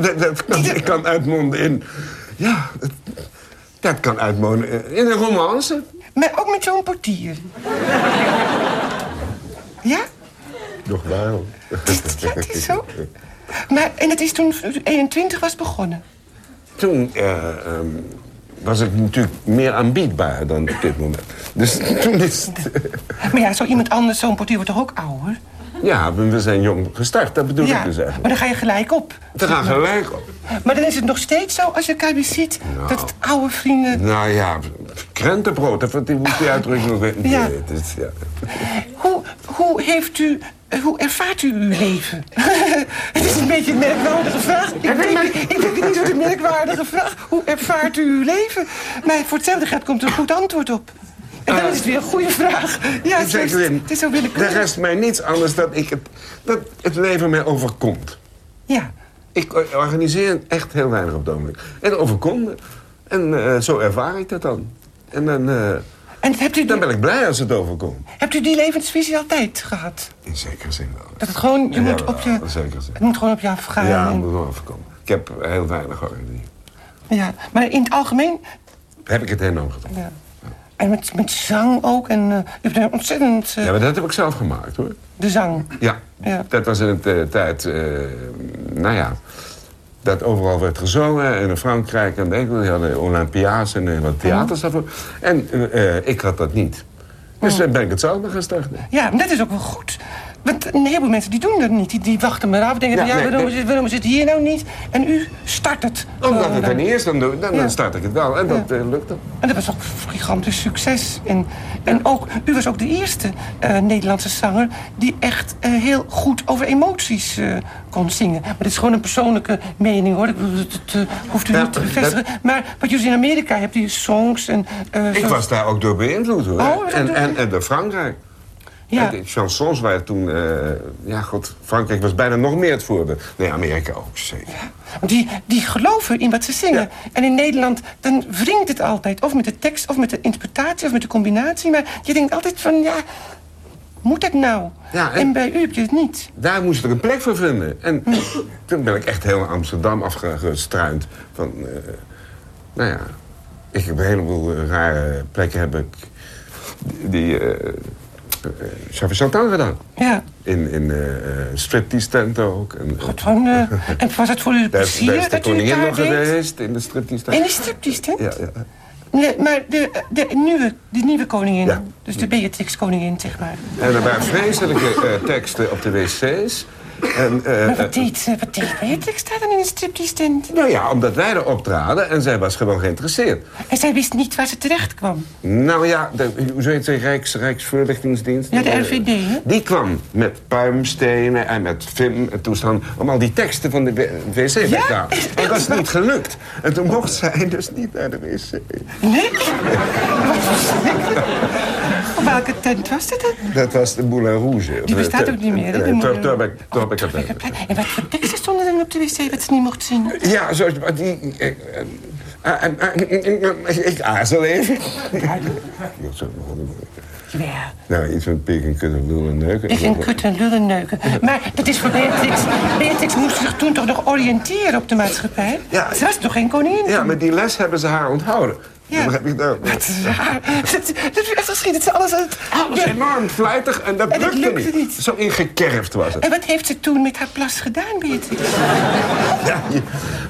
Dat, dat kan, dat kan uitmonden in... Ja, het- dat kan uitmonden in een romance. Maar ook met zo'n portier? ja? Nog wel. Ja, het is zo. Maar, en het is toen u 21 was begonnen? Toen eh, ehm, was ik natuurlijk meer aanbiedbaar dan op dit moment. Dus toen is het... Maar ja, zo iemand anders, zo'n portier wordt toch ook ouder? Ja, we zijn jong gestart, dat bedoel ja, ik dus eigenlijk. maar dan ga je gelijk op. We gaan gelijk op. Maar dan is het nog steeds zo, als je elkaar ziet... dat het oude vrienden... Nou ja, krentenbrood, dat die moet die uitdrukking nog weten. Ja. Hoe, hoe heeft u... eh, Hoe ervaart u uw leven? het is een beetje een merkwaardige vraag. Ik denk, ik denk niet zo'n merkwaardige vraag. Hoe ervaart u uw leven? Maar voor hetzelfde geld komt er een goed antwoord op. En dan is het weer een goede vraag. Ja, zo het, het is zo er willekeurig. rest mij niets anders dat, ik het, dat het leven mij overkomt. Ja. Ik organiseer echt heel weinig op het ogenblik. En overkomt. En eh, zo ervaar ik dat dan. En dan, eh, En hebt u, dan ben ik blij als het overkomt. hebt u die levensvisie altijd gehad? In zekere zin wel. Dat het gewoon, je moet op je... In zekere zin. Het moet gewoon op je afgaan. Ja, het en- moet wel overkomen. Ik heb heel weinig georganiseerd. ja. Maar in het algemeen... Heb ik het enorm gedaan. Ja. En met, met zang ook. En eh, hebt een ontzettend... eh, Ja, maar dat heb ik zelf gemaakt, hoor. De zang. Ja, Ja. dat was in de tijd, eh, nou ja, dat overal werd gezongen. En in Frankrijk en Engeland, die hadden Olympia's en eh, wat theaters daarvoor. En eh, ik had dat niet. Dus dan ben ik het zelf maar gaan starten. Ja, maar dat is ook wel goed. Want een heleboel mensen die doen dat niet. Die, die wachten maar af. Denken, Ja, ja, nee, waarom, nee. is het, waarom is het hier nou niet? En u start het. Omdat gewoon het dan. is, dan, doe, dan, Ja. dan start ik het wel. En dat eh, lukt dan. En dat was ook een gigantisch succes. En, en ook, u was ook de eerste eh, Nederlandse zanger... die echt eh, heel goed over emoties kon zingen. Maar dit is gewoon een persoonlijke mening, hoor. Ik bedoel, eh, hoeft u niet te bevestigen. Maar wat je ziet in Amerika hebt, die songs en... Ik was daar ook door beïnvloed hoor. Oh, dat en, en, en door Frankrijk. Ja. Die chansons waren toen... eh, ja, god, Frankrijk was bijna nog meer het voorbeeld. Nee, Amerika ook, zeker. Want Die, die geloven in wat ze zingen. En in Nederland, dan wringt het altijd. Of met de tekst, of met de interpretatie, of met de combinatie. Maar je denkt altijd van, ja, moet dat nou? Ja, en... en- bij u heb je het niet. Daar moest ik een plek voor vinden. En toen ben ik echt heel Amsterdam afgestruind. Van, eh, nou ja, ik heb een heleboel eh, rare plekken heb ik die uh, uh, Chantal gedaan. Ja. In, in uh, striptease tent ook. En, Goed, gewoon, uh, en was het voor u plezier daar is de koningin nog deed? geweest in de striptease tent. In de striptease tent? Ja, ja. Nee, maar de, de, nieuwe, de nieuwe koningin, ja. dus de Beatrix-koningin, zeg maar. En er waren vreselijke uh, teksten op de wc's. En, uh, maar wat deed, wat deed Beatrix daar dan in een striptease tent? Nou ja, omdat wij er optraden en zij was gewoon geïnteresseerd. En zij wist niet waar ze terecht kwam? Nou ja, de, hoe heet ze, Rijks, Rijksvoorlichtingsdienst? Ja, de RVD, hè? Die kwam met puimstenen en met film en toestand... om al die teksten van de wc te ja? gaan. En dat is niet gelukt. En toen mocht zij dus niet naar de wc. Nee? Wat verschrikkelijk. Welke tent was dat dan? Dat was de Moulin Rouge. Die bestaat ook niet meer, hè? En wat voor teksten stonden er op de wc wat ze niet mocht zien? Ja, zoals die... Ik, aarzel even. Ja. Nou, iets met pik en kut en lul en neuken. Pik en kut en lul en neuken. Maar dat is voor Beatrix... Beatrix moest zich toen toch nog oriënteren op de maatschappij? Ja. Ze was toch geen koningin? Ja, maar die les hebben ze haar onthouden. Ja. Dat heb ik. Wat raar. Dat, dat is geschied. Dat ze alles... uit- Alles enorm vlijtig en dat En het lukte, niet. Zo ingekerfd was het. En wat heeft ze toen met haar plas gedaan, Beatrix? Ja, je-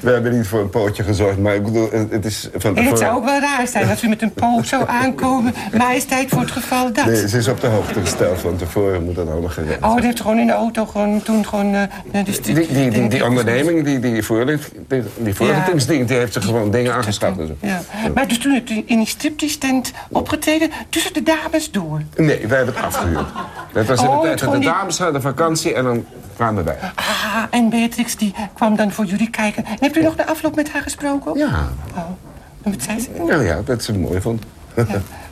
we hebben niet voor een pootje gezorgd, maar ik bedoel, het het is van En het zou ook wel raar zijn als u met een poot zou aankomen. Majesteit voor het geval dat. Nee, ze is op de hoogte gesteld van tevoren, moet dat allemaal geregeld Oh, die heeft gewoon in de auto gewoon toen gewoon... eh, dus Die, die, die, die onderneming, die, die, voorlicht, die, die voorlichtingsdienst, die heeft zich gewoon dingen aangeschaft en zo. Ja. Maar dus toen hebt u in die striptease tent opgetreden tussen de dames door. Nee, wij hebben het afgehuurd. Dat was in Oh, de tijd het dat de dames hadden vakantie en dan kwamen wij. Ah, en Beatrix die kwam dan voor jullie kijken. En hebt u nog de afloop met haar gesproken? Ja. Oh. Wat zei ze? Nou ja, dat ze het mooi vond.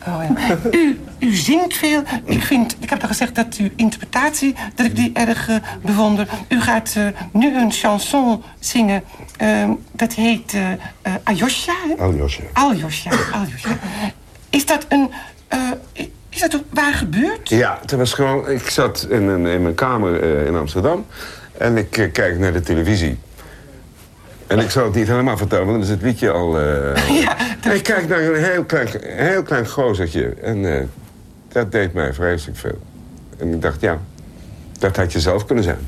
Oh, ja. u, u zingt veel. Ik, vind, ik heb al gezegd dat uw interpretatie, dat ik die erg eh, bewonder. U gaat eh, nu een chanson zingen. ehm, dat heet eh Ayosha. hè? Aljosje. Aljosha. Aljosja. Is dat een... is dat ook waar gebeurd? Ja, het was gewoon... Ik zat in, een, in mijn kamer in Amsterdam en ik kijk naar de televisie. En ik zal het niet helemaal vertellen, want dan is het liedje al... eh, Ja, ik kijk naar een heel klein, heel klein gozertje. En eh, dat deed mij vreselijk veel. En ik dacht, ja, dat had je zelf kunnen zijn.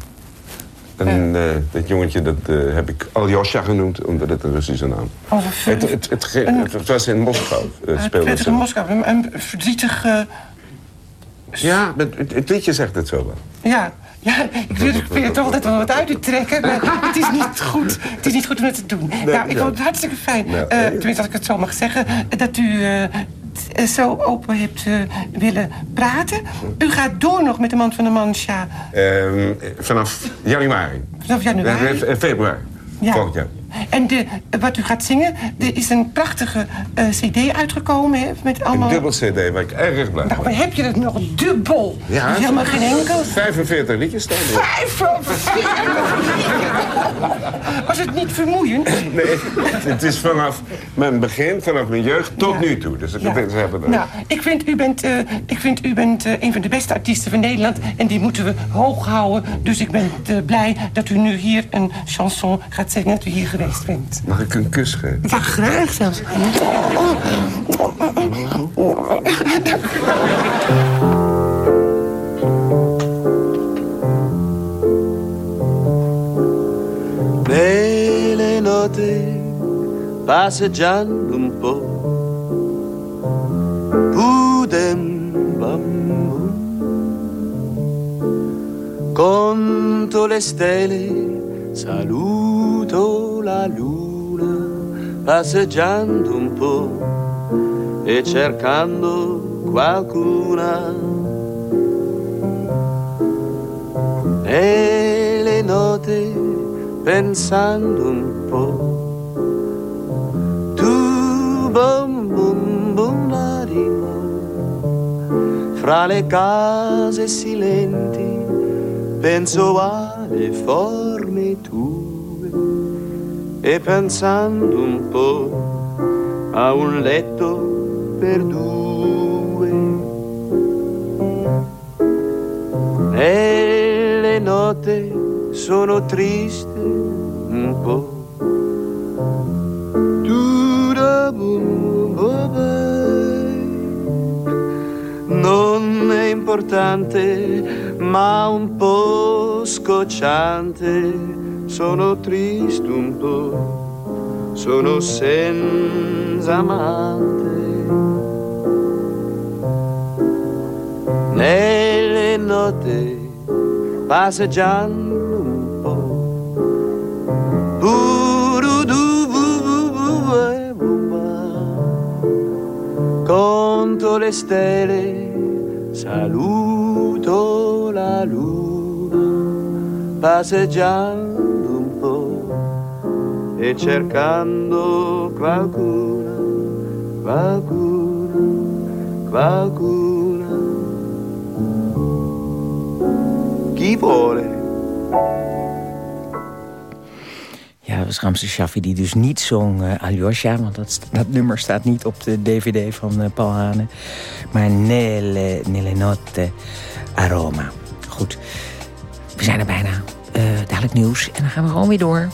En eh, dat jongetje, dat heb ik Aljosha genoemd, omdat het een Russische naam Oh, wat het, het, het, het, het was in Moskou, uh, Het speelde ze. in Moskou. Een, een verdrietig... Ja, het, het, het liedje zegt het zo wel. ja, ja, ik probeer er toch altijd wel wat uit te trekken. Maar het is niet goed, het is niet goed om het te doen. nou, ik ja. vond het hartstikke fijn. Nou, eh, eh, tenminste, als ik het zo mag zeggen. Dat u eh, eh, zo open hebt eh, willen praten. U gaat door nog met de man van de Mancha Ehm, vanaf januari. vanaf januari. Eh, eh, februari. Ja. Volgend jaar. En de, wat u gaat zingen, er is een prachtige eh, cd uitgekomen. Hè, met allemaal... Een dubbel cd waar ik erg blij Nou, maar heb je het nog dubbel? Ja, Dat is helemaal geen enkel. 45 liedjes staan er. Vijf Was het niet vermoeiend? Nee, het is vanaf mijn begin, vanaf mijn jeugd tot nu toe. Dus ik Ja. ze hebben er- Nou, ik vind u bent, eh, ik vind u bent eh, een van de beste artiesten van Nederland. En die moeten we hoog houden. Dus ik ben blij dat u nu hier een chanson gaat zingen. Dat u hier geweest bent. Mag ik een kus geven? Ja, graag zelfs. Belle notte passeggiando un po' Udem bambù Conto le stelle, saluto la luna, passeggiando un po' e cercando qualcuna. E le note pensando un po'. Tu bom bum bum larimo, fra le case silenti penso alle forme tue e pensando un po' a un letto per due. E le note sono triste un po'. Non è importante, ma un po' scocciante. Sono triste un po', sono senza amante. Nelle notte passeggiando un po'. Conto le stelle, saluto la luna, passeggiando e cercando qualcuna, qualcuna, qualcuna. Chi vuole? Ja, was Ramses Shaffi die dus niet zong uh, want dat, dat, nummer staat niet op de dvd van uh, Paul Hane. Maar Nelle, Nelle Notte Aroma. Goed, we zijn er bijna. Uh, dadelijk nieuws en dan gaan we gewoon weer door.